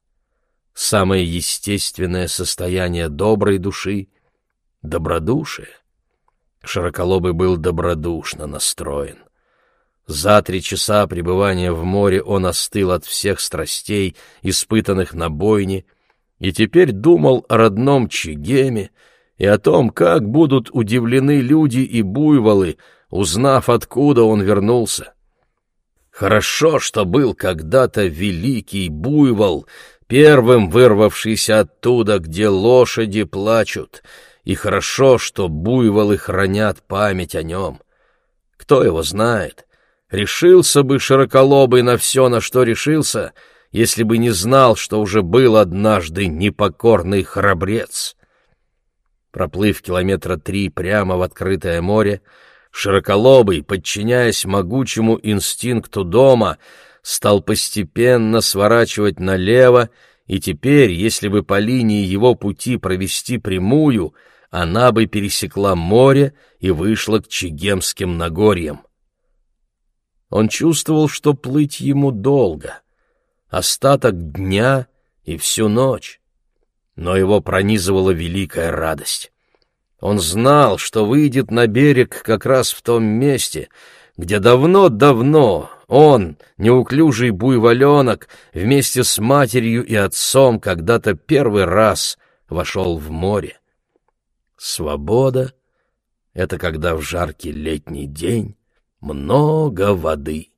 Самое естественное состояние доброй души — добродушие. Широколобый был добродушно настроен. За три часа пребывания в море он остыл от всех страстей, испытанных на бойне, и теперь думал о родном Чигеме и о том, как будут удивлены люди и буйволы, узнав, откуда он вернулся. Хорошо, что был когда-то великий буйвол, первым вырвавшийся оттуда, где лошади плачут, и хорошо, что буйволы хранят память о нем. Кто его знает, решился бы широколобый на все, на что решился, если бы не знал, что уже был однажды непокорный храбрец. Проплыв километра три прямо в открытое море, широколобый, подчиняясь могучему инстинкту дома, стал постепенно сворачивать налево, и теперь, если бы по линии его пути провести прямую, она бы пересекла море и вышла к Чегемским Нагорьям. Он чувствовал, что плыть ему долго, остаток дня и всю ночь, но его пронизывала великая радость. Он знал, что выйдет на берег как раз в том месте, где давно-давно он, неуклюжий буйволенок, вместе с матерью и отцом когда-то первый раз вошел в море. Свобода — это когда в жаркий летний день много воды.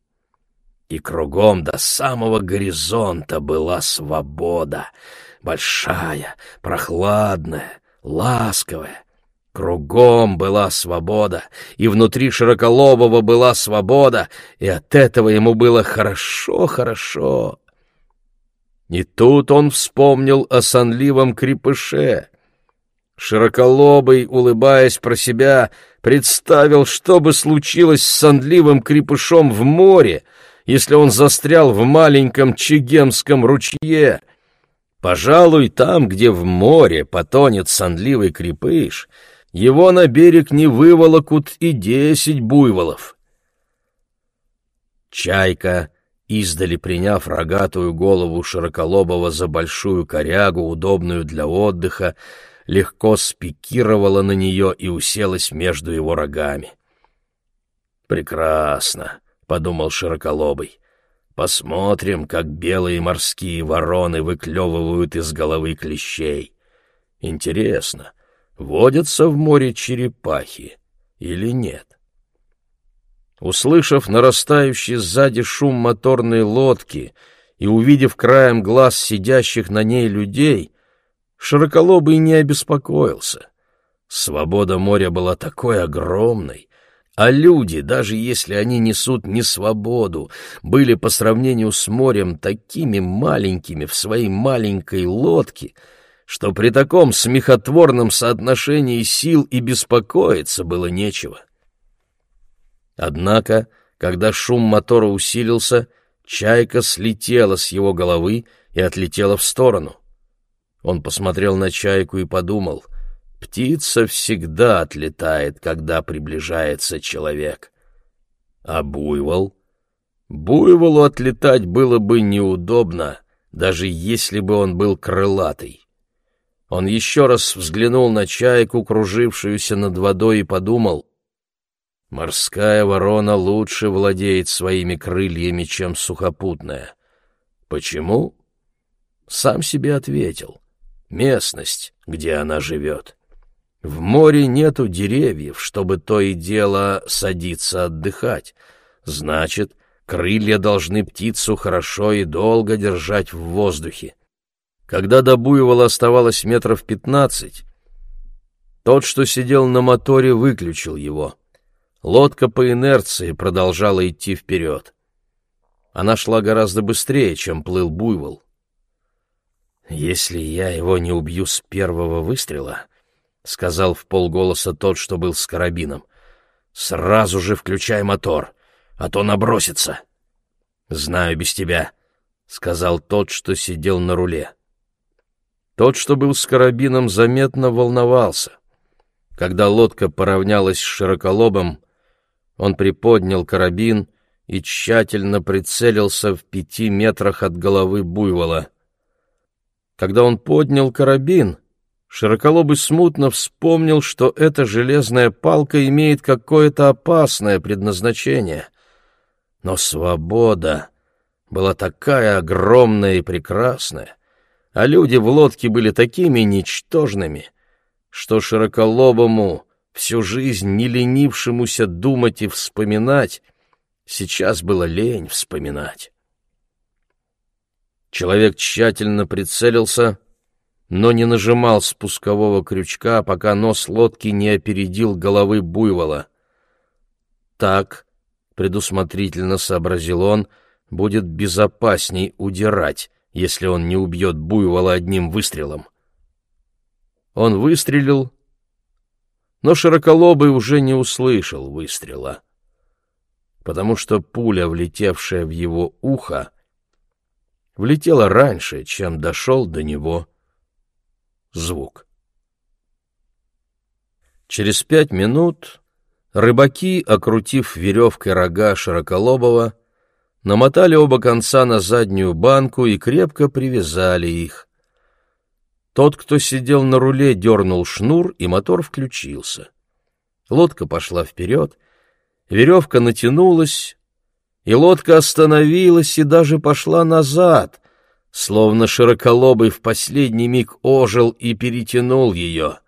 И кругом до самого горизонта была свобода, большая, прохладная, ласковая, Кругом была свобода, и внутри Широколобова была свобода, и от этого ему было хорошо-хорошо. И тут он вспомнил о сонливом крепыше. Широколобый, улыбаясь про себя, представил, что бы случилось с сонливым крепышом в море, если он застрял в маленьком Чегемском ручье. Пожалуй, там, где в море потонет сонливый крепыш — его на берег не выволокут и десять буйволов. Чайка, издали приняв рогатую голову широколобого за большую корягу, удобную для отдыха, легко спикировала на нее и уселась между его рогами. «Прекрасно», — подумал широколобый. «Посмотрим, как белые морские вороны выклевывают из головы клещей. Интересно, водятся в море черепахи или нет?» Услышав нарастающий сзади шум моторной лодки и увидев краем глаз сидящих на ней людей, Широколобый не обеспокоился. Свобода моря была такой огромной, а люди, даже если они несут не свободу, были по сравнению с морем такими маленькими в своей маленькой лодке, что при таком смехотворном соотношении сил и беспокоиться было нечего. Однако, когда шум мотора усилился, чайка слетела с его головы и отлетела в сторону. Он посмотрел на чайку и подумал, птица всегда отлетает, когда приближается человек. А буйвол? Буйволу отлетать было бы неудобно, даже если бы он был крылатый. Он еще раз взглянул на чайку, кружившуюся над водой, и подумал, морская ворона лучше владеет своими крыльями, чем сухопутная. Почему? Сам себе ответил местность, где она живет. В море нету деревьев, чтобы то и дело садиться отдыхать. Значит, крылья должны птицу хорошо и долго держать в воздухе. Когда до буйвола оставалось метров пятнадцать, тот, что сидел на моторе, выключил его. Лодка по инерции продолжала идти вперед. Она шла гораздо быстрее, чем плыл буйвол. «Если я его не убью с первого выстрела», — сказал в полголоса тот, что был с карабином, — «сразу же включай мотор, а то набросится». «Знаю без тебя», — сказал тот, что сидел на руле. Тот, что был с карабином, заметно волновался. Когда лодка поравнялась с широколобом, он приподнял карабин и тщательно прицелился в пяти метрах от головы буйвола. Когда он поднял карабин, Широколобый смутно вспомнил, что эта железная палка имеет какое-то опасное предназначение. Но свобода была такая огромная и прекрасная, а люди в лодке были такими ничтожными, что Широколобому, всю жизнь не ленившемуся думать и вспоминать, сейчас было лень вспоминать. Человек тщательно прицелился, но не нажимал спускового крючка, пока нос лодки не опередил головы буйвола. Так, предусмотрительно сообразил он, будет безопасней удирать, если он не убьет буйвола одним выстрелом. Он выстрелил, но широколобый уже не услышал выстрела, потому что пуля, влетевшая в его ухо, влетела раньше, чем дошел до него звук. Через пять минут рыбаки, окрутив веревкой рога Широколобова, намотали оба конца на заднюю банку и крепко привязали их. Тот, кто сидел на руле, дернул шнур, и мотор включился. Лодка пошла вперед, веревка натянулась, и лодка остановилась и даже пошла назад, словно широколобый в последний миг ожил и перетянул ее.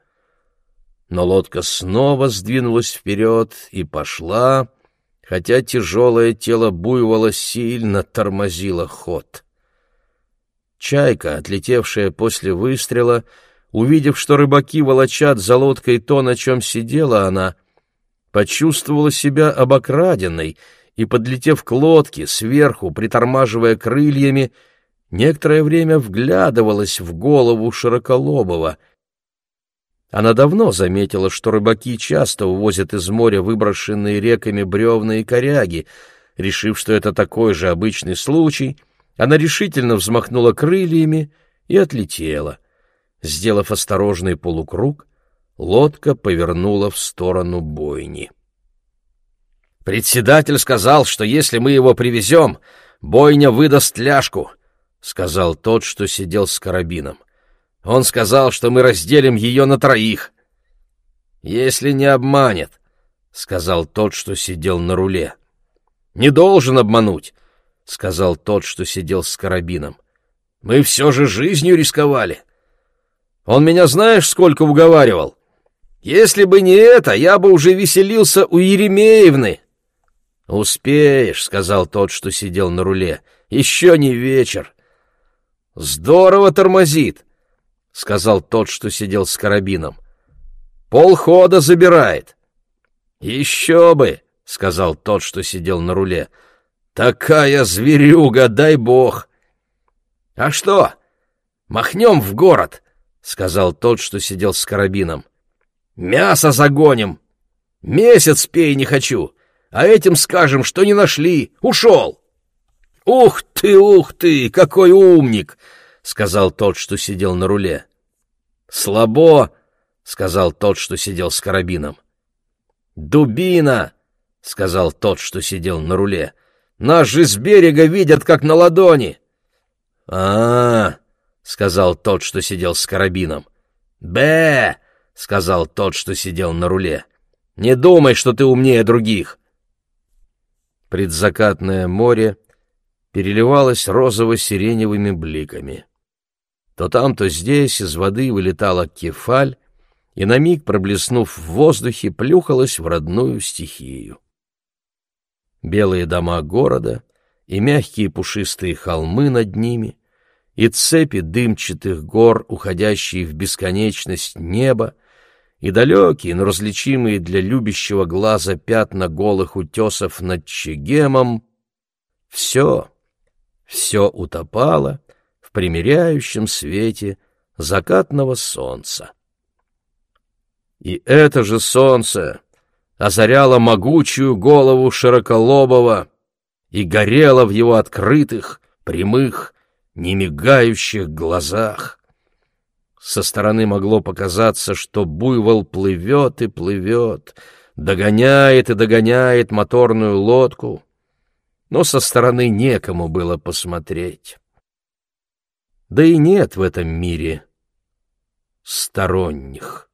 Но лодка снова сдвинулась вперед и пошла, хотя тяжелое тело буйвола сильно тормозило ход. Чайка, отлетевшая после выстрела, увидев, что рыбаки волочат за лодкой то, на чем сидела она, почувствовала себя обокраденной и, подлетев к лодке, сверху, притормаживая крыльями, некоторое время вглядывалась в голову Широколобова. Она давно заметила, что рыбаки часто увозят из моря выброшенные реками бревна и коряги. Решив, что это такой же обычный случай, она решительно взмахнула крыльями и отлетела. Сделав осторожный полукруг, лодка повернула в сторону бойни. «Председатель сказал, что если мы его привезем, бойня выдаст ляжку», — сказал тот, что сидел с карабином. «Он сказал, что мы разделим ее на троих». «Если не обманет», — сказал тот, что сидел на руле. «Не должен обмануть», — сказал тот, что сидел с карабином. «Мы все же жизнью рисковали. Он меня знаешь, сколько уговаривал? Если бы не это, я бы уже веселился у Еремеевны». «Успеешь», — сказал тот, что сидел на руле. «Еще не вечер». «Здорово тормозит», — сказал тот, что сидел с карабином. «Полхода забирает». «Еще бы», — сказал тот, что сидел на руле. «Такая зверюга, дай бог!» «А что, махнем в город?» — сказал тот, что сидел с карабином. «Мясо загоним! Месяц пей не хочу!» а этим скажем, что не нашли, ушел. Ух ты, ух ты, какой умник, сказал тот, что сидел на руле. Слабо, сказал тот, что сидел с карабином. Дубина, сказал тот, что сидел на руле. Нас же с берега видят, как на ладони. А, сказал тот, что сидел с карабином. Б, сказал тот, что сидел на руле. Не думай, что ты умнее других. Предзакатное море переливалось розово-сиреневыми бликами. То там, то здесь из воды вылетала кефаль, и на миг, проблеснув в воздухе, плюхалась в родную стихию. Белые дома города и мягкие пушистые холмы над ними, и цепи дымчатых гор, уходящие в бесконечность неба, и далекие, но различимые для любящего глаза пятна голых утесов над Чегемом, все, все утопало примиряющем свете закатного солнца. И это же солнце озаряло могучую голову Широколобова и горело в его открытых, прямых, немигающих глазах. Со стороны могло показаться, что буйвол плывет и плывет, догоняет и догоняет моторную лодку, но со стороны некому было посмотреть. Да и нет в этом мире сторонних.